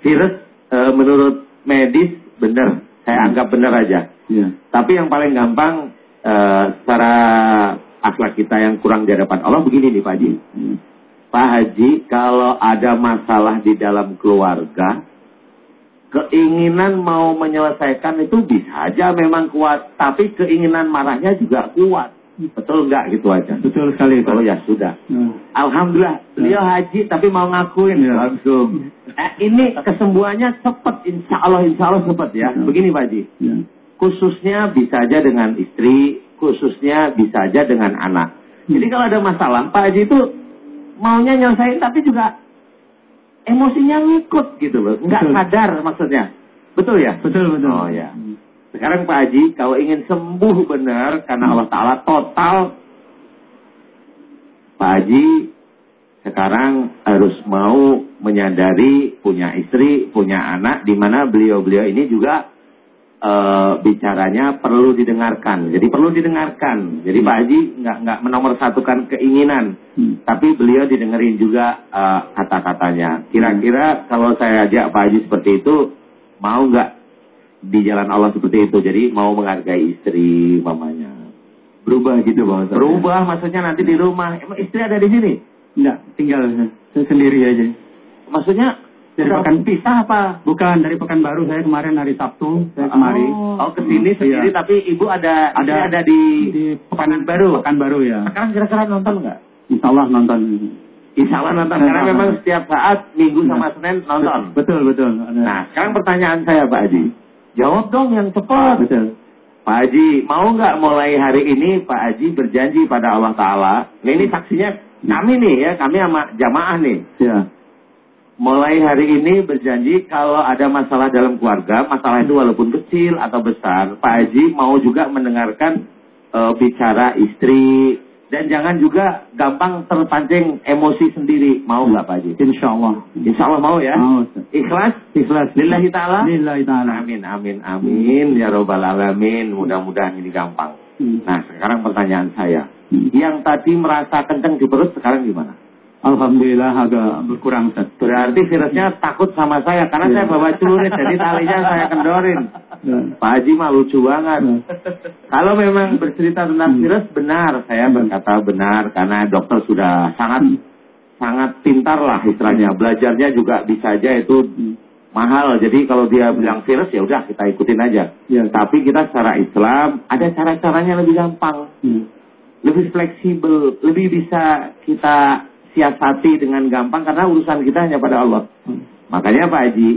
Virus eh, menurut medis benar, saya anggap benar aja. Iya. Tapi yang paling gampang eh, secara akhlak kita yang kurang di hadapan Allah begini nih Pak Haji. Iya. Pak Haji, kalau ada masalah di dalam keluarga, keinginan mau menyelesaikan itu bisa aja memang kuat, tapi keinginan marahnya juga kuat. Betul nggak gitu aja? Betul sekali. Oh ya sudah. Nah. Alhamdulillah, beliau haji tapi mau ngakuin Ya. langsung. Eh, ini kesembuhannya cepat, insya Allah, insya Allah cepat ya. Ya. Begini Pak Haji, Ya. khususnya bisa aja dengan istri, khususnya bisa aja dengan anak. Jadi kalau ada masalah, Pak Haji itu maunya nyelesain tapi juga emosinya ngikut gitu loh, nggak Betul. sadar maksudnya. Betul ya? Betul, betul. Oh ya. Sekarang Pak Haji, kalau ingin sembuh benar karena Allah Ta'ala total, Pak Haji sekarang harus mau menyadari punya istri, punya anak, di mana beliau-beliau ini juga eh, bicaranya perlu didengarkan. Jadi perlu didengarkan. Jadi Pak Haji nggak nggak menomorsatukan keinginan, Hmm. tapi beliau didengerin juga eh, kata-katanya. Kira-kira kalau saya ajak Pak Haji seperti itu, mau nggak di jalan Allah seperti itu? Jadi mau menghargai istri, mamanya. Berubah gitu Bang Ustaz. Berubah maksudnya nanti di rumah. Emang istri ada di sini? Enggak, tinggal saya sendiri aja. Maksudnya Dari pekan- pisah apa? Bukan dari Pekanbaru saya kemarin hari Sabtu saya kemari. Oh, ke sini sendiri Iya. tapi ibu ada Ada- ada di, di Pekanbaru. Pekanbaru ya. Sekarang kira-kira nonton nggak? Insya Allah nonton. Insya Allah nonton karena memang setiap saat minggu sama Senin nonton. Betul betul. Ada. Nah, sekarang pertanyaan saya Pak Haji. Jawab dong yang cepat. betul. Pak Haji, mau nggak mulai hari ini Pak Haji berjanji pada Allah Ta'ala. Nah, ini saksinya kami nih ya, kami sama jamaah nih. Ya. Mulai hari ini berjanji kalau ada masalah dalam keluarga, masalah itu walaupun kecil atau besar, Pak Haji mau juga mendengarkan eh, bicara istri dan jangan juga gampang terpancing emosi sendiri. Mau nggak Pak Haji? Insya Allah. Insya Allah mau ya. Mau. Ikhlas? Ikhlas. Lillahi ta'ala? Lillahi ta'ala. Amin, amin, amin. Ya Robbal Alamin. Mudah-mudahan ini gampang. Hmm. Nah, sekarang pertanyaan saya. Hmm. Yang tadi merasa kenceng di perut, sekarang gimana? Alhamdulillah agak berkurang. Berarti virusnya takut sama saya. Karena Iya. saya bawa celurit, jadi talinya saya kendorin. Ya. Pak Haji mah lucu banget. Ya. Kalau memang bercerita tentang Hmm. virus, benar. Saya berkata benar. Karena dokter sudah sangat sangat pintar lah istilahnya. Belajarnya juga bisa aja itu Hmm. mahal. Jadi kalau dia bilang virus, ya udah kita ikutin aja. Ya. Tapi kita secara Islam ada cara-caranya lebih gampang, Hmm. lebih fleksibel, lebih bisa kita siasati dengan gampang karena urusan kita hanya pada Allah. Hmm. Makanya Pak Haji,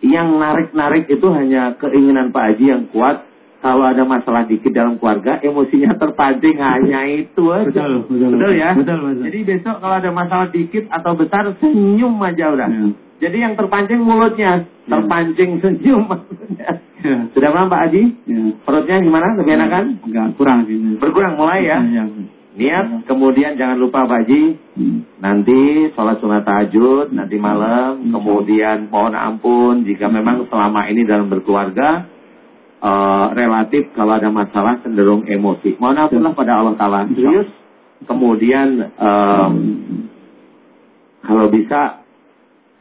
yang narik-narik itu hanya keinginan Pak Haji yang kuat. Kalau ada masalah dikit dalam keluarga, emosinya terpancing hanya itu aja. Betul, betul. Betul ya? Betul, betul. Jadi besok kalau ada masalah dikit atau besar, senyum aja udah. Ya. Jadi yang terpancing mulutnya, terpancing senyum maksudnya. Ya. Sudah paham Pak Haji? Ya. Perutnya gimana? Lebih enakan? Enggak kurang sih. Berkurang mulai ya? Ya. Niat, kemudian jangan lupa Pak Haji, Hmm. nanti sholat sunat tahajud, nanti malam, kemudian mohon ampun jika memang selama ini dalam berkeluarga, eh, relatif kalau ada masalah cenderung emosi. Mohon ampunlah pada Allah Ta'ala. Serius. Kemudian, eh, kalau bisa,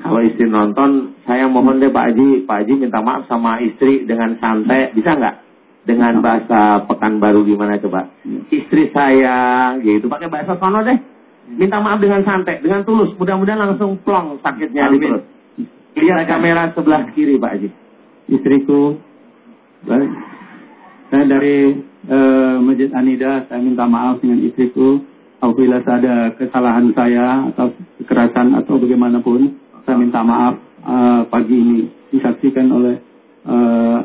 kalau istri nonton, saya mohon deh Pak Haji, Pak Haji minta maaf sama istri dengan santai, bisa nggak? Dengan bahasa Pekanbaru gimana coba? Istri saya, gitu. Pakai bahasa sono deh. Minta maaf dengan santai, dengan tulus. Mudah-mudahan langsung plong sakitnya di perut. Lihat kamera sebelah kiri Pak Haji. Istriku, baik. Saya dari eh, Masjid Anida, saya minta maaf dengan istriku. Apabila ada kesalahan saya atau kekerasan atau bagaimanapun, saya minta maaf eh, pagi ini disaksikan oleh eh,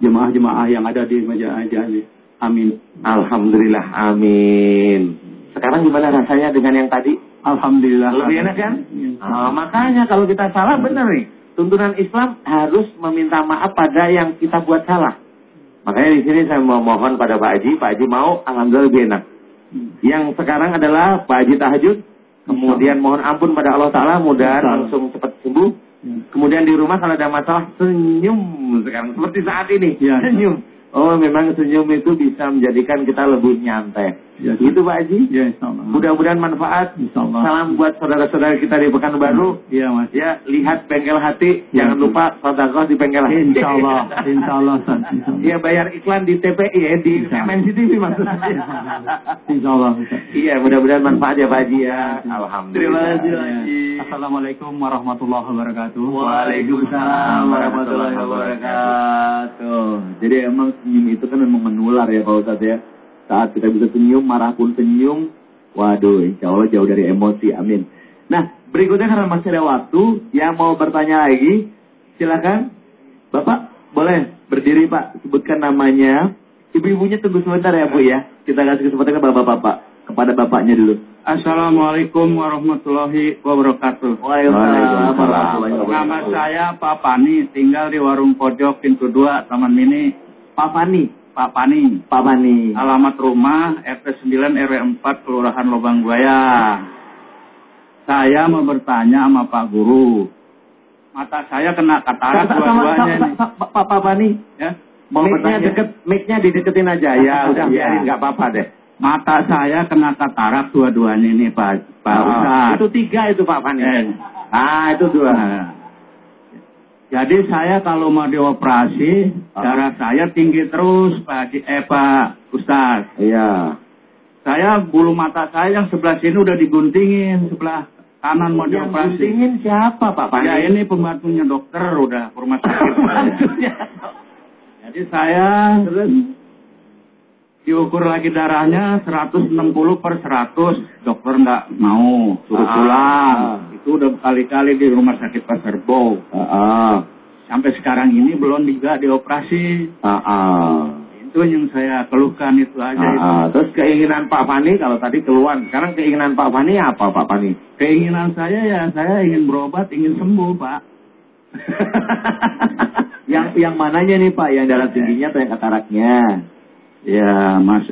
jemaah-jemaah yang ada di Anida ini. Amin. Alhamdulillah, amin. Sekarang gimana rasanya dengan yang tadi? Alhamdulillah. Lebih enak kan? Iya. Ah, makanya kalau kita salah benar nih. Tuntunan Islam harus meminta maaf pada yang kita buat salah. Makanya di sini saya mau mohon pada Pak Haji, Pak Haji mau, alhamdulillah lebih enak. Yang sekarang adalah Pak Haji tahajud, kemudian mohon ampun pada Allah Taala, mudah langsung cepat sembuh. Ya. Kemudian di rumah kalau ada masalah senyum sekarang seperti saat ini Ya. senyum. Oh memang senyum itu bisa menjadikan kita lebih nyantai. Ya. Gitu Pak Haji. Ya. Mudah-mudahan manfaat. Insya Allah. Salam buat saudara-saudara kita di Pekanbaru. Iya, Mas. Ya, lihat bengkel hati. Ya. Jangan lupa sodakoh di bengkel hati. Insya Allah. Insya. Iya, bayar iklan di TPI ya, di Insya Allah. MNC TV maksudnya. Insya Allah. Ustaz. Iya, mudah-mudahan manfaat ya Pak Haji ya. Alhamdulillah. Terima kasih, Haji. Assalamualaikum warahmatullahi wabarakatuh. Waalaikumsalam warahmatullahi wabarakatuh. Jadi emang senyum itu kan memang menular ya Pak Ustadz ya. Saat kita bisa senyum, marah pun senyum. Waduh, insya Allah jauh dari emosi. Amin. Nah, berikutnya karena masih ada waktu, yang mau bertanya lagi, silakan. Bapak, boleh berdiri Pak, sebutkan namanya. Ibu-ibunya tunggu sebentar ya Bu ya. Kita kasih kesempatan ke bapak-bapak. Kepada bapaknya dulu. Assalamualaikum warahmatullahi wabarakatuh. Waalaikumsalam warahmatullahi Nama saya Pak Pani, tinggal di warung pojok pintu 2 Taman Mini. Pak Fani. Pak Pani. Pak Fani. Alamat rumah RT 9 RW 4 Kelurahan Lubang Buaya. Saya mau bertanya sama Pak Guru. Mata saya kena katarak dua-duanya sama- Pak Pak Fani. Ya. Mau mic-nya deket, mic-nya dideketin aja ya. Udah Iya. biarin nggak apa-apa deh. Mata saya kena katarak dua-duanya nih Pak Pak Ah, itu tiga itu Pak Fani. Eh, Ah, itu dua. Jadi saya kalau mau dioperasi, Ah. darah saya tinggi terus Pak Haji, eh Pak Ustaz. Iya. Saya bulu mata saya yang sebelah sini udah diguntingin, sebelah kanan mau Yang dioperasi. guntingin siapa Pak Fani? Ya ini pembantunya dokter udah rumah sakit. Jadi saya terus diukur lagi darahnya 160 per 100. Dokter nggak mau, suruh Ah. Itu udah berkali-kali di rumah sakit Pasar Bo. Ah, Sampai sekarang ini belum juga dioperasi. ah, ah. Itu yang saya keluhkan itu aja. Ah, itu. ah. Terus keinginan Pak Fani kalau tadi keluar, sekarang keinginan Pak Fani apa Pak Fani? Keinginan saya ya saya ingin berobat, ingin sembuh Pak. Yang yang mananya nih Pak? Yang darah tingginya atau yang kataraknya? Ya mas,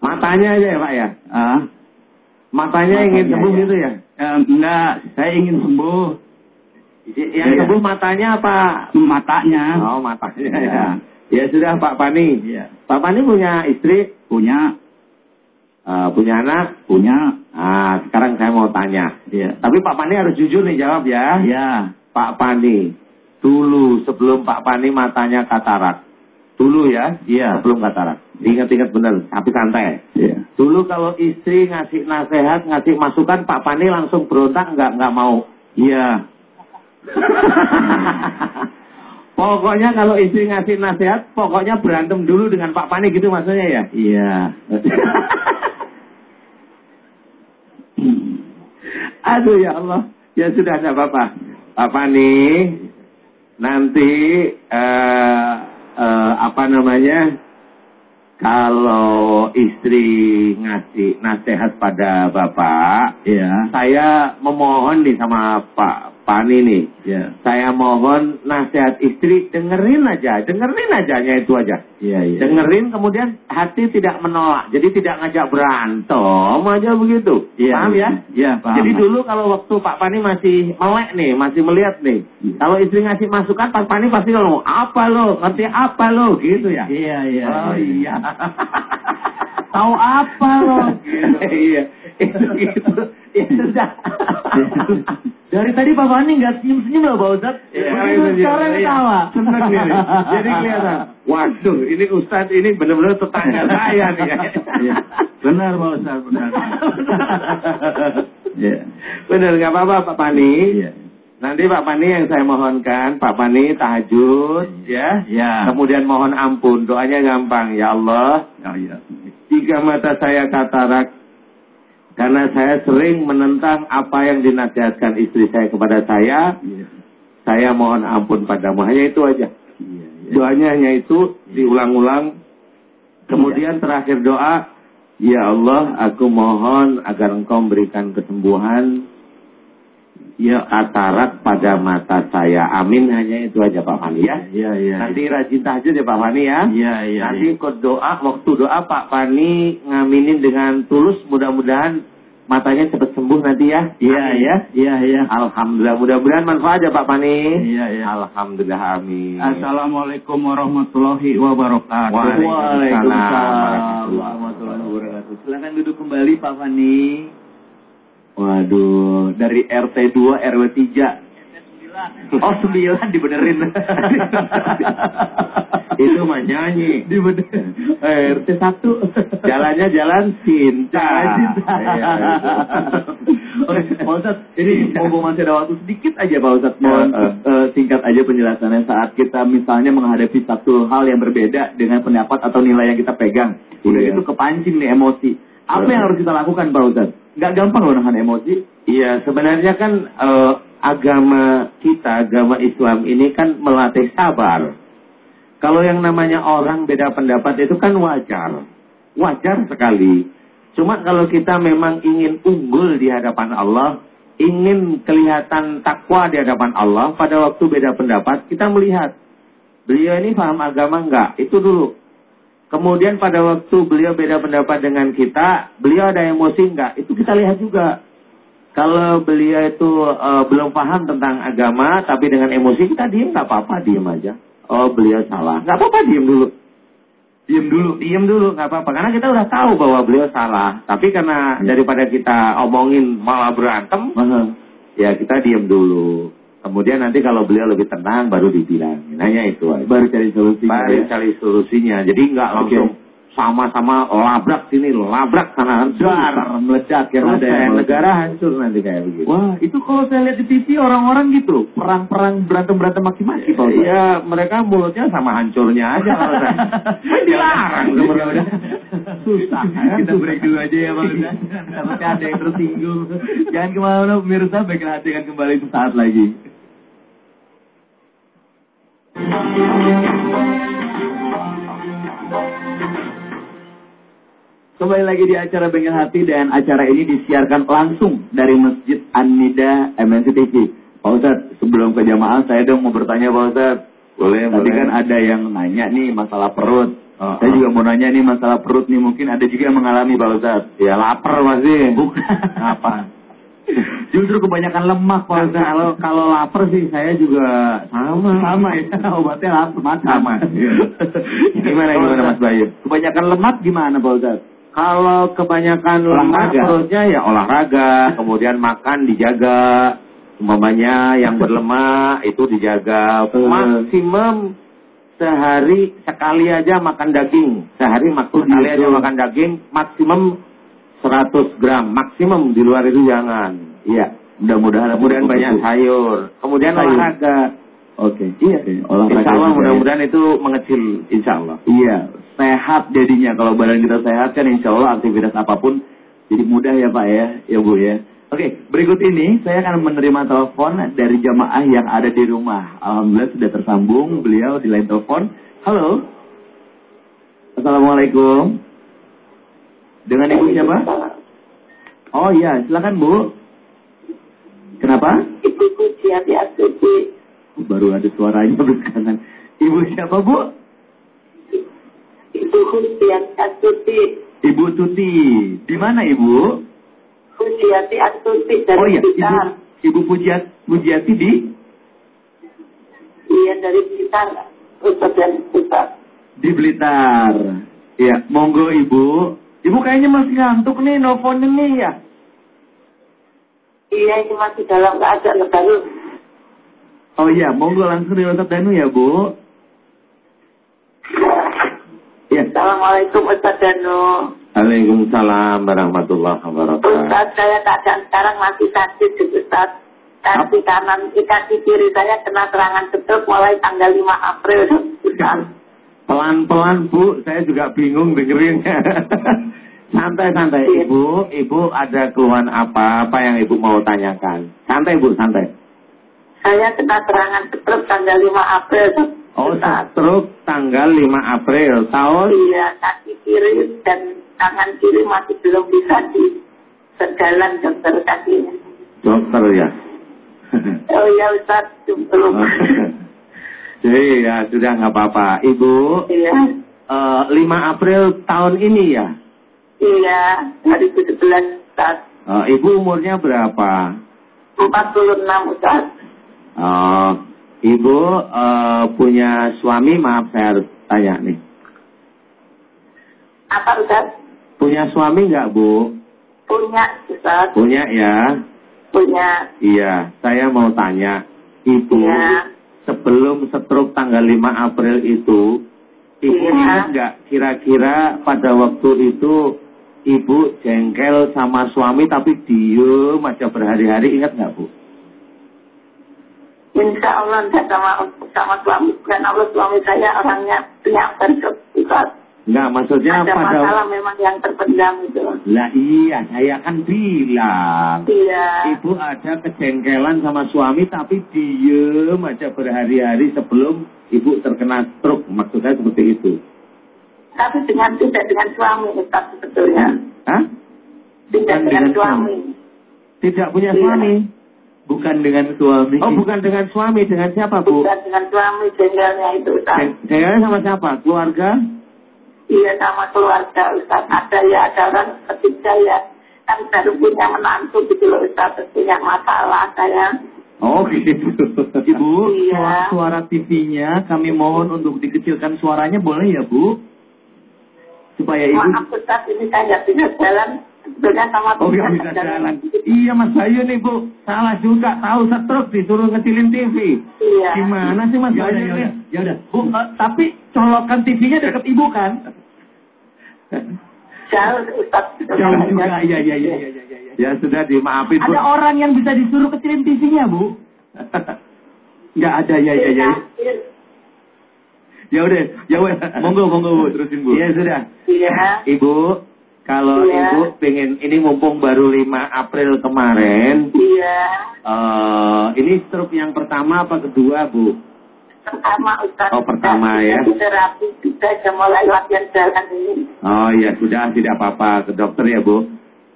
Matanya aja ya Pak ya? Matanya ingin Matanya, sembuh ya. gitu ya? eh, enggak, saya ingin sembuh Yang Iya. sembuh matanya apa? matanya. Oh matanya ya. Ya. Ya sudah Pak Fani. Iya. Pak Fani punya istri, Punya, eh, punya anak. punya. Ah, sekarang saya mau tanya. Iya. Tapi Pak Fani harus jujur nih jawab ya. Iya. Pak Fani, dulu sebelum Pak Fani matanya katarak. Dulu ya, Iya. sebelum katarak. Ingat-ingat bener, tapi santai. Iya. Dulu kalau istri ngasih nasihat, ngasih masukan, Pak Fani langsung berontak nggak nggak mau. Iya. pokoknya kalau istri ngasih nasihat, pokoknya berantem dulu dengan Pak Fani gitu maksudnya ya. Iya. Aduh ya Allah, ya sudah tidak apa-apa. Pak Fani, nanti eh, eh, apa namanya? Kalau istri ngasih nasihat pada bapak, Iya. saya memohon nih sama Pak Pani nih. Ya. Saya mohon nasihat istri, dengerin aja, dengerin aja, hanya itu aja. Iya, iya. Dengerin kemudian hati tidak menolak, jadi tidak ngajak berantem aja begitu. Iya. Paham ya? Iya, paham. Jadi dulu kalau waktu Pak Pani masih melek nih, masih melihat nih. Iya. Kalau istri ngasih masukan, Pak Pani pasti ngomong, apa lo, ngerti apa lo, gitu ya. Iya, iya. Oh iya. Tahu apa lo? iya. Itu gitu. Itu dah. Dari tadi Pak Fani nggak senyum-senyum loh Pak Ustadz. Iya, iya, sekarang iya. ketawa. Seneng nih. Jadi kelihatan. Waduh, ini Ustadz ini benar-benar tetangga saya nih. Iya. Benar Pak Ustaz, benar. Iya. Benar nggak apa-apa Pak Pani. Iya. Nanti Pak Pani yang saya mohonkan, Pak Pani tahajud, ya. Iya. Kemudian mohon ampun, doanya gampang. Ya Allah, Oh, iya. jika mata saya katarak, karena saya sering menentang apa yang dinasihatkan istri saya kepada saya, Iya. saya mohon ampun padamu. Hanya itu aja. Iya, iya. Doanya hanya itu, diulang-ulang. Kemudian terakhir doa, Ya Allah, aku mohon agar engkau memberikan kesembuhan ya katarak pada mata saya. Amin, hanya itu aja Pak Fani ya. Iya, iya. Nanti rajin tahajud ya Pak Fani ya. Iya, iya. Nanti ikut doa, waktu doa Pak Fani ngaminin dengan tulus, mudah-mudahan matanya cepat sembuh nanti ya. Iya, Amin. iya. Iya, iya. Alhamdulillah, mudah-mudahan manfaat ya Pak Fani. Iya, iya. Alhamdulillah, amin. Assalamualaikum warahmatullahi wabarakatuh. Waalaikumsalam. Waalaikumsalam warahmatullahi wabarakatuh. Silakan duduk kembali Pak Fani. Waduh, dari RT 2 RW 3. Oh, 9 dibenerin. Itu mah nyanyi. dibenerin. Eh, RT 1. Jalannya jalan cinta. Jalan cinta. Iya, itu. Oke, Pak Ustadz, ini mumpung masih ada waktu sedikit aja Pak Ustadz, mohon eh. eh, singkat aja penjelasannya saat kita misalnya menghadapi satu hal yang berbeda dengan pendapat atau nilai yang kita pegang. Udah Iya. itu kepancing nih emosi. Apa yang harus kita lakukan Pak Ustadz? Gak gampang loh nahan emosi. Iya, sebenarnya kan eh, agama kita, agama Islam ini kan melatih sabar. Kalau yang namanya orang beda pendapat itu kan wajar. Wajar sekali. Cuma kalau kita memang ingin unggul di hadapan Allah, ingin kelihatan takwa di hadapan Allah, pada waktu beda pendapat, kita melihat. Beliau ini paham agama enggak? Itu dulu. Kemudian pada waktu beliau beda pendapat dengan kita, beliau ada emosi enggak? Itu kita lihat juga. Kalau beliau itu eh, belum paham tentang agama, tapi dengan emosi kita diem nggak apa-apa, diem aja. Oh beliau salah, nggak apa-apa diem dulu. Diem dulu, diem dulu, nggak apa-apa. Karena kita udah tahu bahwa beliau salah. Tapi karena daripada kita omongin malah berantem, ya kita diem dulu. Kemudian nanti kalau beliau lebih tenang, baru dibilangin. Hanya itu aja. Baru cari solusi. Baru ya. cari solusinya. Jadi nggak langsung sama-sama labrak sini, labrak sana, Dar, dar. meledak Terus ada yang negara hancur nanti kayak begitu. Wah, itu kalau saya lihat di TV orang-orang gitu, perang-perang berantem-berantem maki-maki. Iya, mereka mulutnya sama hancurnya aja kalau saya. Kan dilarang Ya udah. Susah. Kita break dulu aja ya Pak. Takutnya ada yang tersinggung. Jangan ke mana-mana pemirsa, baiklah hati akan kembali sesaat lagi. Kembali lagi di acara Bengkel Hati dan acara ini disiarkan langsung dari Masjid An-Nida MNC TV. Pak Ustadz, sebelum ke jamaah saya dong mau bertanya Pak Ustadz. Boleh, Tadi boleh. kan ada yang nanya nih masalah perut. Oh, saya oh. juga mau nanya nih masalah perut nih mungkin ada juga yang mengalami Pak Ustadz. Ya lapar masih. Bukan. Apa? Justru kebanyakan lemak Pak Ustadz. Kalau kalau lapar sih saya juga sama. Sama ya, obatnya lapar makan. Sama. Gimana gimana Mas Bayu? Kebanyakan lemak gimana Pak Ustadz? Kalau kebanyakan lemak perutnya ya olahraga, kemudian makan dijaga. Umpamanya yang berlemak itu dijaga. Maksimum sehari sekali aja makan daging. Sehari mak Oh, sekali gitu. aja makan daging, maksimum 100 gram. Maksimum di luar itu jangan. Iya, mudah-mudahan Kemudian banyak sayur. Kemudian Sayur. olahraga. Oke, iya. Olahraga Insya Allah ya. mudah-mudahan itu mengecil. Insya Allah. Iya, sehat jadinya kalau badan kita sehat kan insya Allah aktivitas apa pun jadi mudah ya Pak ya, ya Bu ya. Oke, berikut ini saya akan menerima telepon dari jamaah yang ada di rumah. Alhamdulillah sudah tersambung beliau di line telepon. Halo. Assalamualaikum. Dengan Ibu siapa? Oh iya, silakan Bu. Kenapa? Pujiati Astuti. Baru ada suaranya belakangan. Ibu siapa Bu? Ibu Pujiati Astuti. Ibu Tuti. Di mana Ibu? Pujiati Astuti dari Oh iya, Blitar. Ibu, Ibu Pujiat, Pujiati di? Iya dari Blitar. Ustaz dan Ustaz. Di Blitar. Ya, monggo Ibu. Ibu kayaknya masih ngantuk nih, nelfonnya nih ya. Iya ini masih dalam keadaan baru. Oh iya, monggo langsung di Ustaz Danu ya Bu. Ya, Assalamualaikum Ustaz Danu. Waalaikumsalam warahmatullahi wabarakatuh. Ustaz saya keadaan sekarang masih sakit Ustaz. Kaki kanan, kaki kiri saya kena serangan stroke mulai tanggal 5 April Ustaz. Pelan-pelan Bu, saya juga bingung dengerinnya. Santai-santai. Ibu, Ibu ada keluhan apa, apa yang Ibu mau tanyakan? Santai Bu, santai. Saya kena serangan stroke tanggal 5 April Oh, stroke tanggal 5 April tahun Iya, kaki kiri dan tangan kiri masih belum bisa di sejalan dokter kakinya. dokter ya. Oh iya Ustaz, belum. Jadi ya sudah nggak apa-apa. Ibu, Iya, 5 April tahun ini ya. iya, 2011 Ustaz. Eh, Ibu umurnya berapa? 46 Ustaz. Oh, Ibu eh, punya suami, maaf saya harus tanya nih. Apa Ustaz? Punya suami nggak Bu? Punya Ustaz, Punya ya. punya. Iya, saya mau tanya. Ibu, Iya. Sebelum stroke tanggal 5 April itu, Ibu Iya. ingat nggak kira-kira pada waktu itu Ibu jengkel sama suami tapi diem aja berhari-hari ingat nggak Bu? Insya Allah enggak sama sama suami. Karena Allah suami saya orangnya Ustaz. Enggak, maksudnya Ada pada masalah memang yang terpendam itu. Lah iya, saya kan bilang. Iya. Ibu ada kejengkelan sama suami tapi diem aja berhari-hari sebelum ibu terkena stroke. Maksud saya seperti itu. Tapi dengan tidak dengan suami Ustaz sebetulnya. Hah? Tidak dengan dengan suami. Tidak punya Iya. suami? Bukan dengan suami. Oh, bukan dengan suami, dengan siapa, Bu? Bukan dengan suami jengkelnya itu Ustaz. Jeng- Jengkelnya sama siapa? Keluarga? Iya sama keluarga Ustaz. Ada ya, ada orang ketiga ya. Kan baru punya menantu gitu loh Ustaz. Punya masalah saya. Oh, gitu. Ibu, Iya. suara, suara TV-nya kami mohon untuk dikecilkan suaranya boleh ya, Bu? Supaya Ibu... Maaf Ustaz, ini saya nggak bisa jalan. Sama Oh, nggak bisa jalan. Iya, Mas Bayu nih, Bu. Salah juga. Tahu stroke disuruh ngecilin TV. Iya. Gimana sih, Mas Ya udah, Bayu ya nih? ya udah. Bu, eh, tapi colokan TV-nya deket Ibu kan? Jauh Ustaz. Jangan juga. Iya, iya, iya, iya, iya. iya. Ya sudah dimaafin, Bu. Ada orang yang bisa disuruh kecilin TV-nya, Bu? Nggak ada, ya, ya, ya. Ya udah, ya udah. Monggo, monggo, Bu. Terusin, Bu. Iya sudah. Iya. Ibu, kalau Iya. Ibu pengen ini mumpung baru 5 April kemarin, Iya. eh ini stroke yang pertama apa kedua, Bu? Pertama Ustaz. Oh, pertama, ya. Terapi kita sudah mulai latihan jalan ini. Oh iya, sudah tidak apa-apa ke dokter ya, Bu.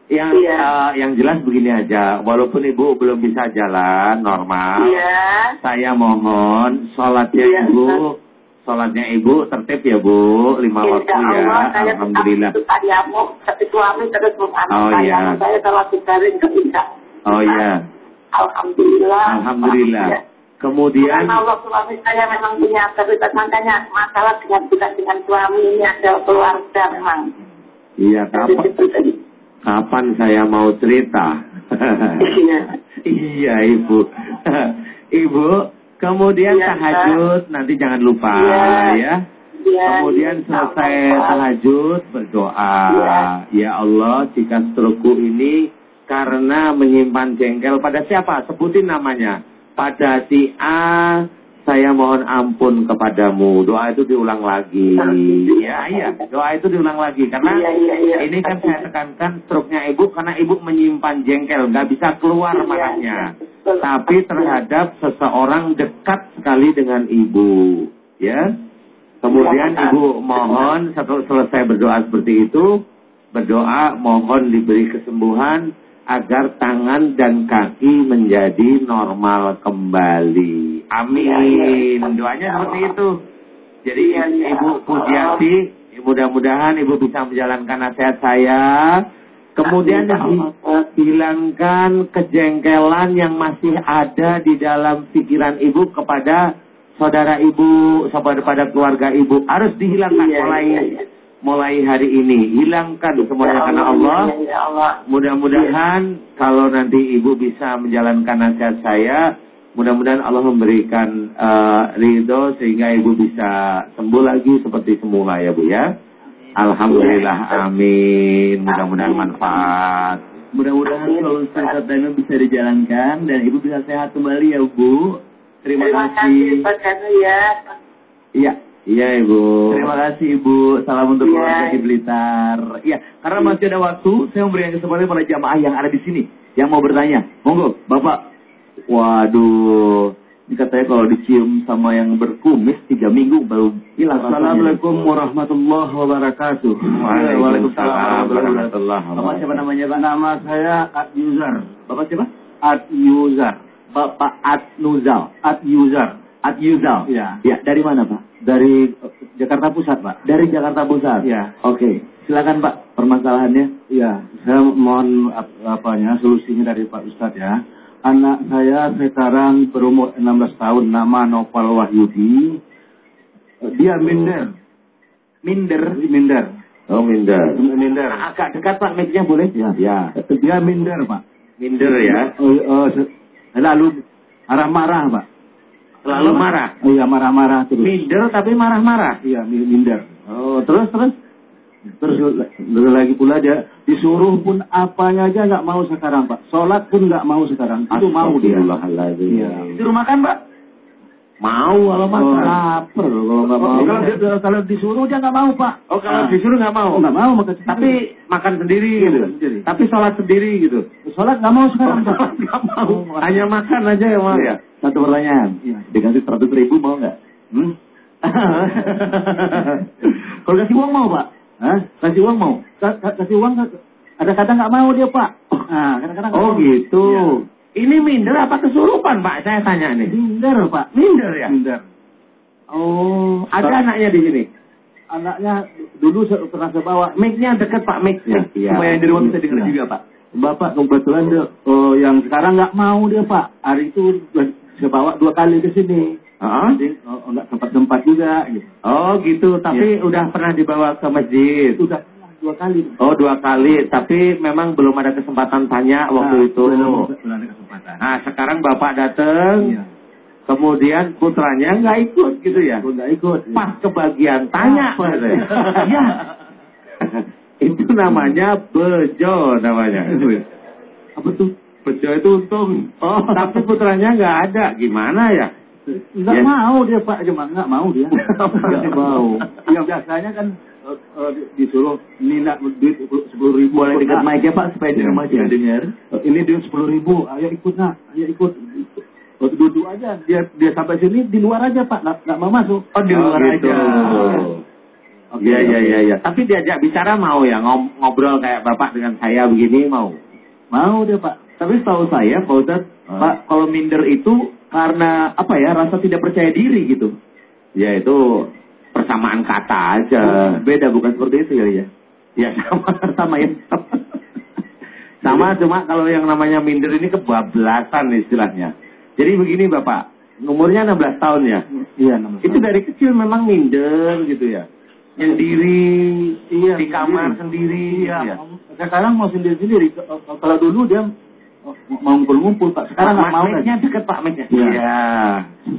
Yang Iya. eh, yang jelas begini aja, walaupun Ibu belum bisa jalan normal, Iya. saya mohon sholatnya Iya, Ibu, sholatnya Ibu tertib ya, Bu, lima waktu Insya ya, Allah saya alhamdulillah. tetap nyamuk. Tapi suami terus menganak Oh, saya. iya. Saya salah bicarin ke tidak. Oh iya, Alhamdulillah. alhamdulillah. Ya. Kemudian Karena Allah suami saya memang punya aktivitas makanya masalah dengan bukan dengan suami ini ada keluarga memang. Iya, kapan, kapan saya mau cerita? Iya. iya, Ibu. Ibu, kemudian Iya, tahajud, nanti jangan lupa Iya. ya. Iya. Kemudian selesai Iya. tahajud berdoa. Iya. Ya Allah, jika strokeku ini karena menyimpan jengkel pada siapa? Sebutin namanya. Pada si A, saya mohon ampun kepadamu. Doa itu diulang lagi. Ya, iya. Doa itu diulang lagi. Karena Iya, iya, iya. ini kan saya tekankan stroke-nya ibu karena ibu menyimpan jengkel. Nggak bisa keluar Iya, marahnya. betul. Tapi terhadap seseorang dekat sekali dengan ibu. Ya. Kemudian Iya, ibu mohon setelah selesai berdoa seperti itu, berdoa mohon diberi kesembuhan agar tangan dan kaki menjadi normal kembali. Amin. Doanya seperti itu. Jadi Ibu Pujiati, mudah-mudahan Ibu bisa menjalankan nasihat saya. Kemudian hilangkan kejengkelan yang masih ada di dalam pikiran Ibu kepada saudara Ibu, kepada keluarga Ibu. Harus dihilangkan mulai mulai hari ini. Hilangkan semuanya karena Allah. Mudah-mudahan kalau nanti Ibu bisa menjalankan nasihat saya, mudah-mudahan Allah memberikan uh, ridho sehingga Ibu bisa sembuh lagi seperti semula ya Bu ya. Alhamdulillah, amin. Mudah-mudahan manfaat. Mudah-mudahan solusi Ustaz Danu bisa dijalankan dan Ibu bisa sehat kembali ya Bu. Terima, Terima kasih Pak Danu ya. Iya. Iya Ibu. Terima kasih Ibu. Salam untuk Iya. keluarga di Blitar. Iya, karena masih ada waktu, saya memberikan kesempatan pada jamaah yang ada di sini yang mau bertanya. Monggo, Bapak. Waduh, ini katanya kalau dicium sama yang berkumis tiga minggu baru hilang. Assalamualaikum warahmatullahi wabarakatuh. Waalaikumsalam warahmatullahi Bapak siapa namanya Pak? Nama saya Ad User. Bapak siapa? Ad User. Bapak Adnuzal. Ad User. Adyuzal. Iya. Ya, dari mana Pak? Dari eh, Jakarta Pusat, Pak. Dari Jakarta Pusat. Iya. Oke, silakan Pak permasalahannya. Iya, saya mohon ap- apanya solusinya dari Pak Ustadz ya. Anak saya sekarang berumur 16 tahun, nama Noval Wahyudi. Dia minder, Minder. minder, Oh minder. minder. Agak dekat Pak mic-nya boleh? Ya, Ya. dia minder, Pak. Minder ya. Oh, eh, se- lalu marah-marah, Pak. Selalu marah. Oh, iya, marah-marah terus. Minder tapi marah-marah. Iya, mi- minder. Oh, terus terus. Terus lagi pula dia disuruh pun apanya aja nggak mau sekarang, Pak. Sholat pun nggak mau sekarang. Itu mau dia. Iya. Disuruh makan Pak? Mau kalau makan. Oh. Lapar kalau nggak mau. Oh, kalau, dia- kalau disuruh dia nggak mau, Pak. Oh, kalau Ah. disuruh nggak mau. Oh, nggak mau makan sendiri. Tapi makan sendiri Iya, gitu. sendiri. Tapi sholat sendiri gitu. sholat nggak mau sekarang, Pak. Nggak mau. Hanya makan aja yang mau ya. Satu pertanyaan. Iya. Dikasih seratus ribu mau nggak? Hmm? Kalau kasih uang mau Pak? Hah? Kasih uang mau? Ka- ka- kasih uang ada kadang nggak mau dia, Pak. Nah, kadang-kadang Oh mau. gitu. Iya. Ini minder apa kesurupan Pak? Saya tanya nih. Minder, Pak. Minder ya? Minder. Oh, ada Pak. anaknya di sini. Anaknya dulu se- pernah saya bawa. Mic-nya deket Pak, mic-nya. Iya. Supaya yang di rumah bisa dengar juga Pak. Bapak kebetulan dia, oh, yang sekarang nggak mau dia, Pak. Hari itu saya bawa dua kali ke sini. Jadi oh, nggak sempat-sempat juga gitu. Oh gitu, tapi udah pernah dibawa ke masjid. Udah dua kali. Oh dua kali, tapi memang belum ada kesempatan tanya waktu Nah, itu. Belum, belum ada kesempatan. Nah sekarang bapak datang, Iya. kemudian putranya nggak ikut gitu ya. Nggak ikut. Pas kebagian tanya, Apa? gitu ya. Iya. itu namanya bejo namanya. Apa tuh? Bejo itu untung. Oh, tapi putranya nggak ada. Gimana ya? Nggak Ya. mau dia Pak, cuma nggak mau dia. Nggak mau. Yang biasanya kan eh, eh, disuruh nina duit sepuluh ribu. Boleh dekat Nak. mic ya Pak supaya di Iya. rumah Iya. dengar. Eh, Ini duit sepuluh ribu, ayo ikut nak, ayo ikut. Oh, duduk aja, dia dia sampai sini di luar aja Pak, nggak nggak mau masuk. Oh di luar gitu. aja. Oke, Iya iya oke. iya iya. Tapi diajak bicara mau ya Ngom- ngobrol kayak bapak dengan saya begini mau. Mau dia Pak. Tapi setahu saya Pak Ustadz, Ah. Pak kalau minder itu karena apa ya rasa tidak percaya diri gitu. Ya itu persamaan kata aja. Beda bukan seperti itu ya ya. Ya sama Sama ya. sama cuma kalau yang namanya minder ini kebablasan istilahnya. Jadi begini bapak, umurnya 16 tahun ya. Iya, nama Itu dari kecil memang minder gitu ya. Nyendiri, Iya, di kamar sendiri, Iya, ya. sekarang mau sendiri-sendiri. Kalau dulu dia mau ngumpul-ngumpul Pak, sekarang nggak mau lagi. deket pak mic-nya. Iya. Iya.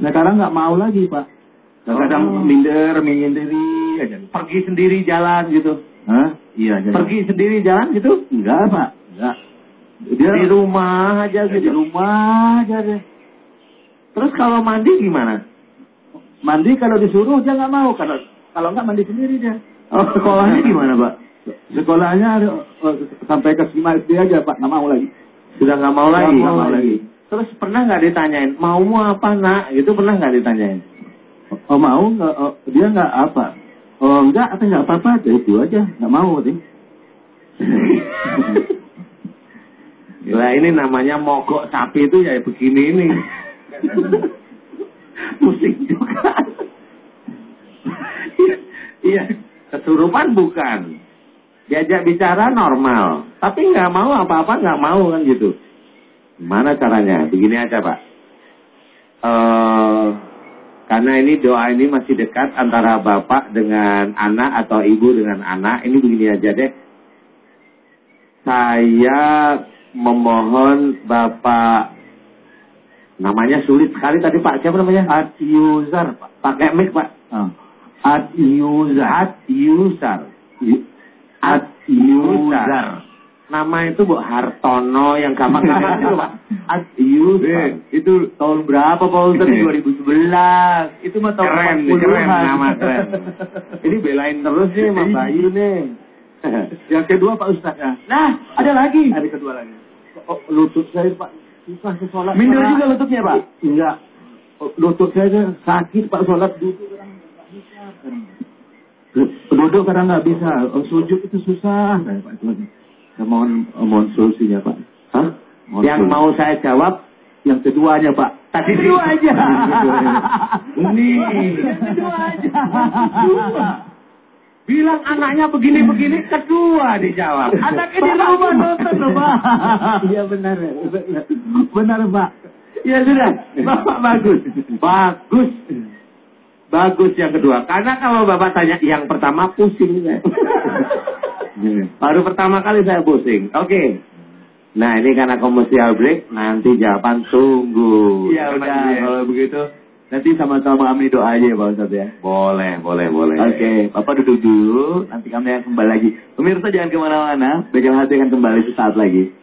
Sekarang nggak mau lagi Pak. Kadang Oh. minder, menyendiri aja. Pergi sendiri jalan gitu. Hah? Iya, jadi. Pergi sendiri jalan gitu. Enggak, Pak. Enggak. Dia Di rumah aja di gitu. rumah aja deh. Terus kalau mandi gimana? Mandi kalau disuruh dia nggak mau. Kalau kalau nggak mandi sendiri dia. Oh sekolahnya gimana Pak? Sekolahnya eh, sampai ke SMA SD aja Pak, nggak mau lagi. Sudah nggak mau lagi. mau lagi. Terus pernah nggak ditanyain, maumu apa nak? Itu pernah nggak ditanyain? Oh mau nggak? Oh, dia nggak apa? Oh enggak, atau nggak apa-apa aja itu aja, nggak mau sih. Lah ini namanya mogok sapi itu ya begini ini. Pusing juga. Iya, kesurupan bukan. Diajak bicara normal, tapi nggak mau apa-apa nggak mau kan gitu. Gimana caranya? Begini aja pak. Eh, karena ini doa ini masih dekat antara bapak dengan anak atau ibu dengan anak. Ini begini aja deh. Saya memohon bapak namanya sulit sekali tadi pak siapa namanya? At user, Pak. Pakai mic pak. Ah. At user. At user. At user. Nama itu Bu Hartono yang gampang-gampang itu Pak. User. Eh, itu tahun berapa Pak Ustaz? 2011. Itu mah tahun Keren, 80-an. keren nama keren. Ini belain terus nih Mas Bayu nih. Yang kedua Pak Ustaz ya. Nah, ada lagi. Ada kedua lagi. Oh, lutut saya Pak susah ke sholat. Minder juga lututnya Pak. Enggak. Oh, Lutut saya tuh sakit Pak sholat duduk. Duduk kadang nggak bisa, oh, sujud itu susah. Nah, Pak. Saya mohon mohon solusinya Pak. Hah? Mohon Yang solusi. mau saya jawab yang keduanya Pak. tadi Kedua aja. Ini. Kedua aja. Bilang anaknya begini-begini, kedua dijawab. Anaknya di rumah nonton loh, Pak. Iya benar, benar, benar Pak. Ya sudah, Bapak bagus. Bagus. Bagus yang kedua. Karena kalau Bapak tanya yang pertama pusing saya. Baru pertama kali saya pusing. Oke. Nah ini karena commercial break, nanti jawaban tunggu. Iya udah, ya. kalau begitu nanti sama-sama ambil doa aja ya Pak Ustaz ya. Boleh, boleh, boleh. Oke, Bapak duduk dulu, nanti kami akan kembali lagi. Pemirsa jangan ke mana-mana, Begal Hati akan kembali sesaat lagi.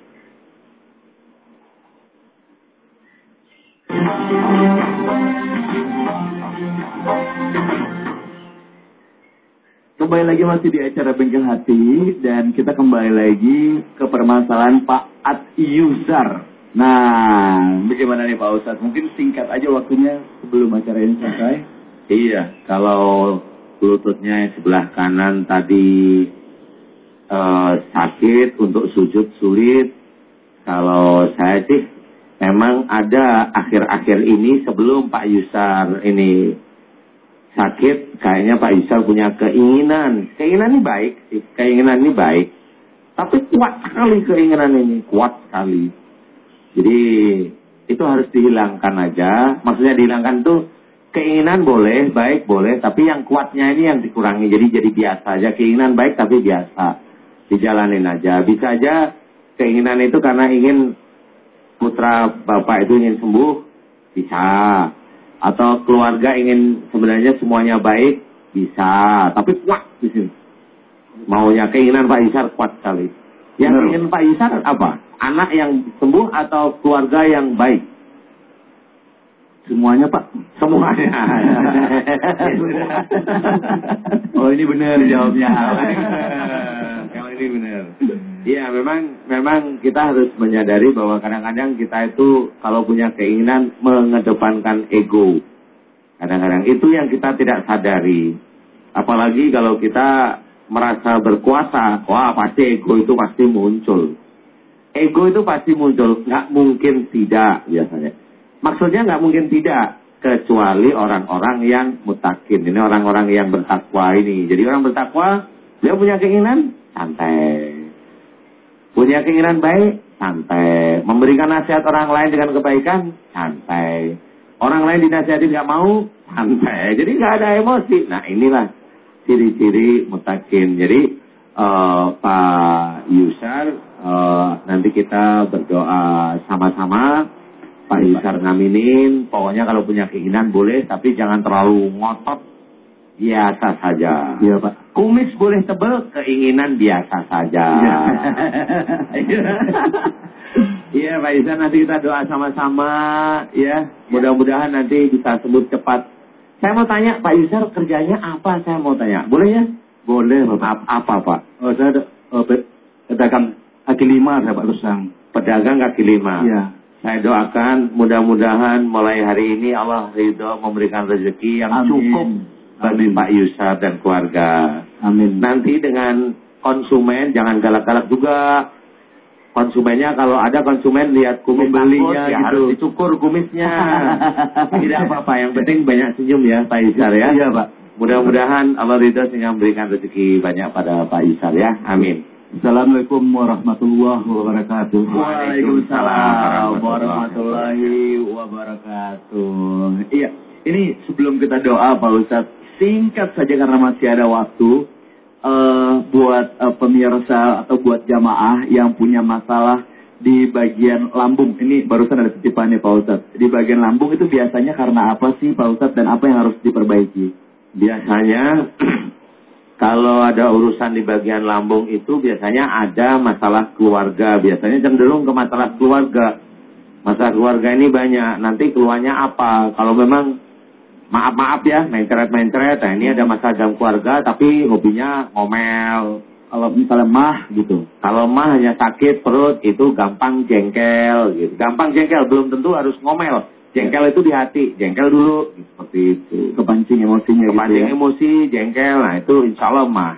Kembali lagi masih di acara Bengkel Hati dan kita kembali lagi ke permasalahan Pak At Yusar. Nah, bagaimana nih Pak Ustadz? Mungkin singkat aja waktunya sebelum acara ini selesai. Iya, kalau lututnya sebelah kanan tadi eh, sakit untuk sujud sulit. Kalau saya sih memang ada akhir-akhir ini sebelum Pak Yusar ini sakit, kayaknya Pak Yusar punya keinginan. Keinginan ini baik, keinginan ini baik. Tapi kuat sekali keinginan ini, kuat sekali. Jadi itu harus dihilangkan aja. Maksudnya dihilangkan tuh keinginan boleh, baik boleh, tapi yang kuatnya ini yang dikurangi. Jadi jadi biasa aja. Keinginan baik tapi biasa. Dijalanin aja. Bisa aja keinginan itu karena ingin putra bapak itu ingin sembuh, bisa. Atau keluarga ingin sebenarnya semuanya baik, bisa. Tapi kuat di sini. Maunya keinginan Pak Isar kuat sekali. Yang Benar. ingin Pak Isar apa? Anak yang sembuh atau keluarga yang baik? Semuanya Pak. Semuanya. oh ini benar jawabnya. Kalau ini benar. Iya, memang memang kita harus menyadari bahwa kadang-kadang kita itu kalau punya keinginan mengedepankan ego. Kadang-kadang itu yang kita tidak sadari. Apalagi kalau kita merasa berkuasa, wah pasti ego itu pasti muncul. Ego itu pasti muncul, nggak mungkin tidak biasanya. Maksudnya nggak mungkin tidak, kecuali orang-orang yang mutakin. Ini orang-orang yang bertakwa ini. Jadi orang bertakwa, dia punya keinginan, santai. Punya keinginan baik, santai. Memberikan nasihat orang lain dengan kebaikan, santai. Orang lain dinasihati nggak mau, santai. Jadi nggak ada emosi. Nah inilah ciri-ciri mutakin. Jadi eh, Pak Yusar, eh, nanti kita berdoa sama-sama. Pak Yusar ngaminin, pokoknya kalau punya keinginan boleh, tapi jangan terlalu ngotot. Biasa saja. Iya Pak. Kumis boleh tebal, keinginan biasa saja. Iya Pak Isan, nanti kita doa sama-sama ya. Mudah-mudahan nanti bisa sembuh cepat. Saya mau tanya Pak Yusar kerjanya apa? Saya mau tanya. Boleh ya? Boleh Bapak. Apa, apa Pak? Oh saya ada oh, pe- pedagang kaki lima saya Pak Rusang. Pedagang kaki lima. Iya. Saya doakan mudah-mudahan mulai hari ini Allah ridho memberikan rezeki yang Amin. cukup bagi. Pak Yusar dan keluarga. Amin. Nanti dengan konsumen jangan galak-galak juga. konsumennya kalau ada konsumen lihat kumis takut, ya gitu. harus dicukur kumisnya. Tidak apa-apa, yang penting banyak senyum ya Pak Isar ya. Iya, Pak. Mudah-mudahan Allah ridho sehingga memberikan rezeki banyak pada Pak Isar ya. Amin. Assalamualaikum warahmatullahi wabarakatuh. Waalaikumsalam warahmatullahi wabarakatuh. Iya, ini sebelum kita doa Pak Ustadz, singkat saja karena masih ada waktu eh, buat eh, pemirsa atau buat jamaah yang punya masalah di bagian lambung. Ini barusan ada titipan nih Pak Ustadz. Di bagian lambung itu biasanya karena apa sih Pak Ustadz dan apa yang harus diperbaiki? Biasanya kalau ada urusan di bagian lambung itu biasanya ada masalah keluarga. Biasanya cenderung ke masalah keluarga. Masalah keluarga ini banyak. Nanti keluarnya apa? Kalau memang maaf-maaf ya, mencret-mencret. Nah ini ada masalah dalam keluarga tapi hobinya ngomel. Kalau misalnya mah gitu. Kalau mah hanya sakit perut itu gampang jengkel gitu. Gampang jengkel belum tentu harus ngomel. Jengkel itu di hati, jengkel dulu seperti itu. Kepancing emosinya Kepancing gitu ya. emosi, jengkel, nah itu insya Allah mah.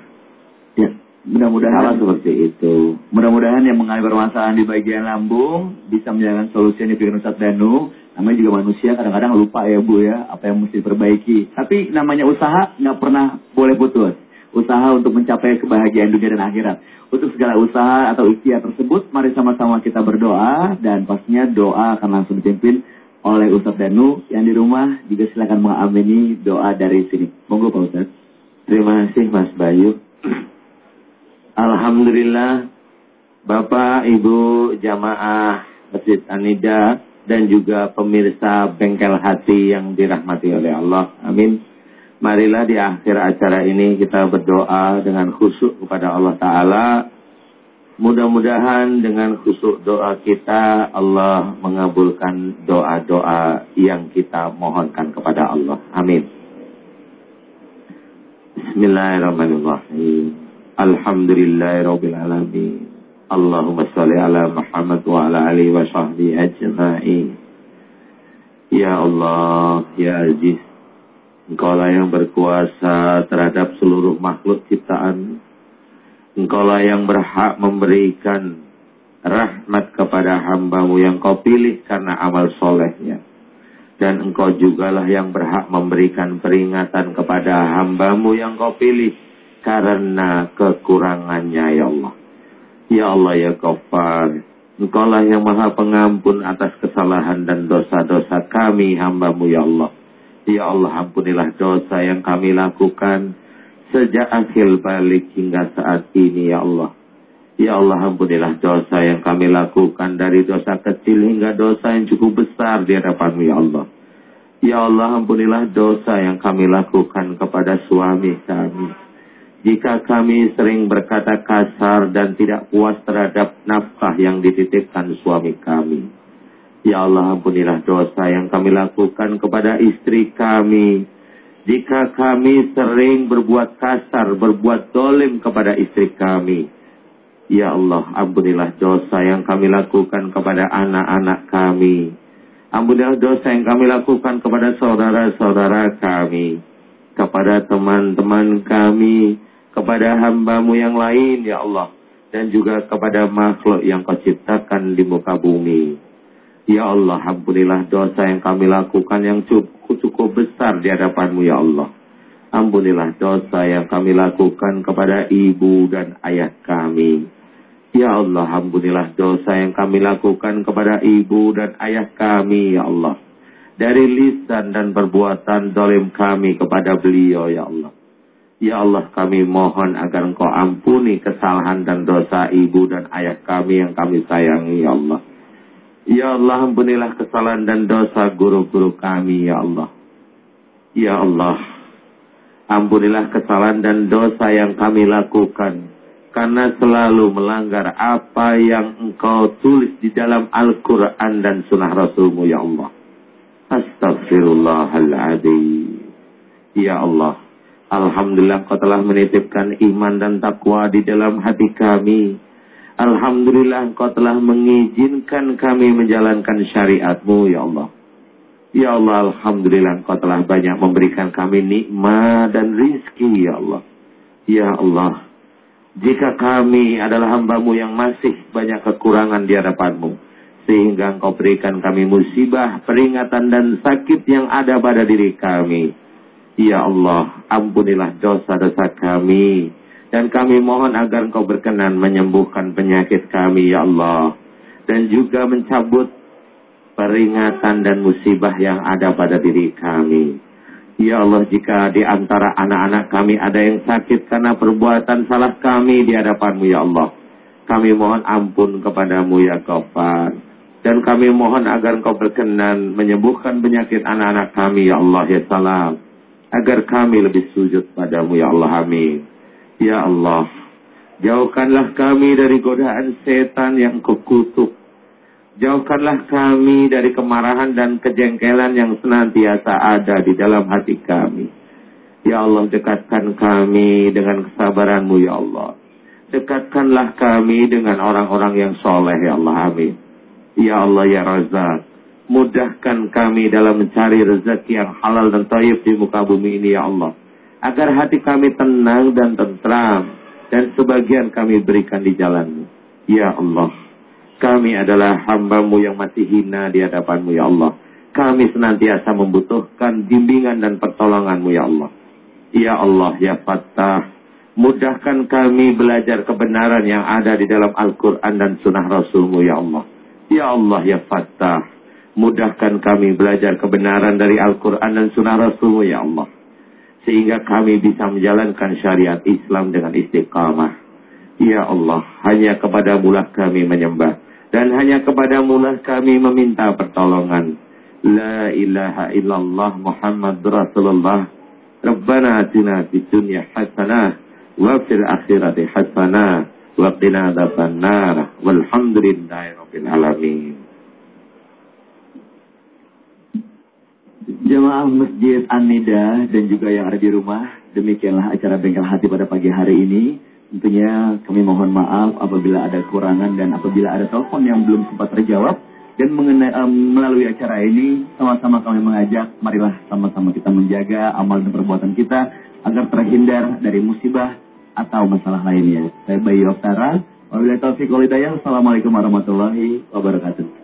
Ya, mudah-mudahan seperti itu. Mudah-mudahan yang mengalami permasalahan di bagian lambung bisa menjalankan solusi yang diberikan Ustadz Danu. Namanya juga manusia kadang-kadang lupa ya Bu ya apa yang mesti diperbaiki. Tapi namanya usaha nggak pernah boleh putus. Usaha untuk mencapai kebahagiaan dunia dan akhirat. Untuk segala usaha atau ikhtiar tersebut, mari sama-sama kita berdoa dan pastinya doa akan langsung dipimpin oleh Ustadz Danu. Yang di rumah juga silakan mengamini doa dari sini. Monggo Pak Ustadz. Terima kasih Mas Bayu. Alhamdulillah Bapak, Ibu, jamaah Masjid Anida dan juga pemirsa bengkel hati yang dirahmati oleh Allah. Amin. Marilah di akhir acara ini kita berdoa dengan khusyuk kepada Allah Ta'ala. Mudah-mudahan dengan khusyuk doa kita Allah mengabulkan doa-doa yang kita mohonkan kepada Allah. Amin. Bismillahirrahmanirrahim. Alhamdulillahirabbil alamin. Allahumma shalli ala Muhammad wa ala alihi wa sahbihi ajma'in. Ya Allah, ya Aziz, Engkaulah yang berkuasa terhadap seluruh makhluk ciptaan. Engkaulah yang berhak memberikan rahmat kepada hambamu yang kau pilih karena amal solehnya. Dan engkau jugalah yang berhak memberikan peringatan kepada hambamu yang kau pilih karena kekurangannya ya Allah. Ya Allah ya Ghaffar, engkaulah yang maha pengampun atas kesalahan dan dosa-dosa kami hambamu ya Allah. Ya Allah ampunilah dosa yang kami lakukan sejak akhir balik hingga saat ini ya Allah. Ya Allah ampunilah dosa yang kami lakukan dari dosa kecil hingga dosa yang cukup besar di hadapanmu ya Allah. Ya Allah ampunilah dosa yang kami lakukan kepada suami kami. Jika kami sering berkata kasar dan tidak puas terhadap nafkah yang dititipkan suami kami. Ya Allah ampunilah dosa yang kami lakukan kepada istri kami. Jika kami sering berbuat kasar, berbuat dolim kepada istri kami. Ya Allah, ampunilah dosa yang kami lakukan kepada anak-anak kami. Ampunilah dosa yang kami lakukan kepada saudara-saudara kami. Kepada teman-teman kami. Kepada hambamu yang lain, ya Allah. Dan juga kepada makhluk yang kau ciptakan di muka bumi. Ya Allah, ampunilah dosa yang kami lakukan yang cukup, cukup besar di hadapanmu, ya Allah. Ampunilah dosa yang kami lakukan kepada ibu dan ayah kami. Ya Allah, ampunilah dosa yang kami lakukan kepada ibu dan ayah kami, ya Allah. Dari lisan dan perbuatan dolim kami kepada beliau, ya Allah. Ya Allah, kami mohon agar engkau ampuni kesalahan dan dosa ibu dan ayah kami yang kami sayangi, ya Allah. Ya Allah, ampunilah kesalahan dan dosa guru-guru kami, ya Allah. Ya Allah, ampunilah kesalahan dan dosa yang kami lakukan karena selalu melanggar apa yang engkau tulis di dalam Al-Quran dan sunnah Rasulmu, ya Allah. Astagfirullahaladzim. Ya Allah, Alhamdulillah kau telah menitipkan iman dan takwa di dalam hati kami. Alhamdulillah engkau telah mengizinkan kami menjalankan syariatmu, ya Allah. Ya Allah, Alhamdulillah engkau telah banyak memberikan kami nikmat dan rizki, ya Allah. Ya Allah, Jika kami adalah hambamu yang masih banyak kekurangan di hadapanmu. Sehingga engkau berikan kami musibah, peringatan dan sakit yang ada pada diri kami. Ya Allah, ampunilah dosa-dosa kami. Dan kami mohon agar engkau berkenan menyembuhkan penyakit kami, Ya Allah. Dan juga mencabut peringatan dan musibah yang ada pada diri kami. Ya Allah, jika di antara anak-anak kami ada yang sakit karena perbuatan salah kami di hadapanmu, Ya Allah. Kami mohon ampun kepadamu, Ya Ghaffar. Dan kami mohon agar engkau berkenan menyembuhkan penyakit anak-anak kami, Ya Allah, Ya Salam. Agar kami lebih sujud padamu, Ya Allah, amin. Ya Allah, jauhkanlah kami dari godaan setan yang kekutuk Jauhkanlah kami dari kemarahan dan kejengkelan yang senantiasa ada di dalam hati kami. Ya Allah, dekatkan kami dengan kesabaranmu, Ya Allah. Dekatkanlah kami dengan orang-orang yang soleh, Ya Allah. Amin. Ya Allah, Ya Razak. Mudahkan kami dalam mencari rezeki yang halal dan taib di muka bumi ini, Ya Allah. Agar hati kami tenang dan tentram. Dan sebagian kami berikan di jalanmu. Ya Allah. Kami adalah hambamu yang masih hina di hadapanmu ya Allah. Kami senantiasa membutuhkan bimbingan dan pertolonganmu ya Allah. Ya Allah, ya Fattah. Mudahkan kami belajar kebenaran yang ada di dalam Al-Quran dan Sunnah Rasulmu ya Allah. Ya Allah, ya Fattah. Mudahkan kami belajar kebenaran dari Al-Quran dan Sunnah Rasulmu ya Allah. Sehingga kami bisa menjalankan syariat Islam dengan istiqamah. Ya Allah, hanya kepada mulah kami menyembah dan hanya kepadamu lah kami meminta pertolongan. La ilaha illallah Muhammad Rasulullah. Rabbana atina fid dunya hasanah wa fil akhirati hasanah wa qina adzabannar. Walhamdulillahi. Jemaah Masjid An-Nida dan juga yang ada di rumah, demikianlah acara Bengkel Hati pada pagi hari ini. Tentunya kami mohon maaf apabila ada kekurangan dan apabila ada telepon yang belum sempat terjawab. Dan mengenai, um, melalui acara ini, sama-sama kami mengajak, marilah sama-sama kita menjaga amal dan perbuatan kita agar terhindar dari musibah atau masalah lainnya. Saya Bayi Oktara, wabillahi taufiq walhidayah. Assalamualaikum warahmatullahi wabarakatuh.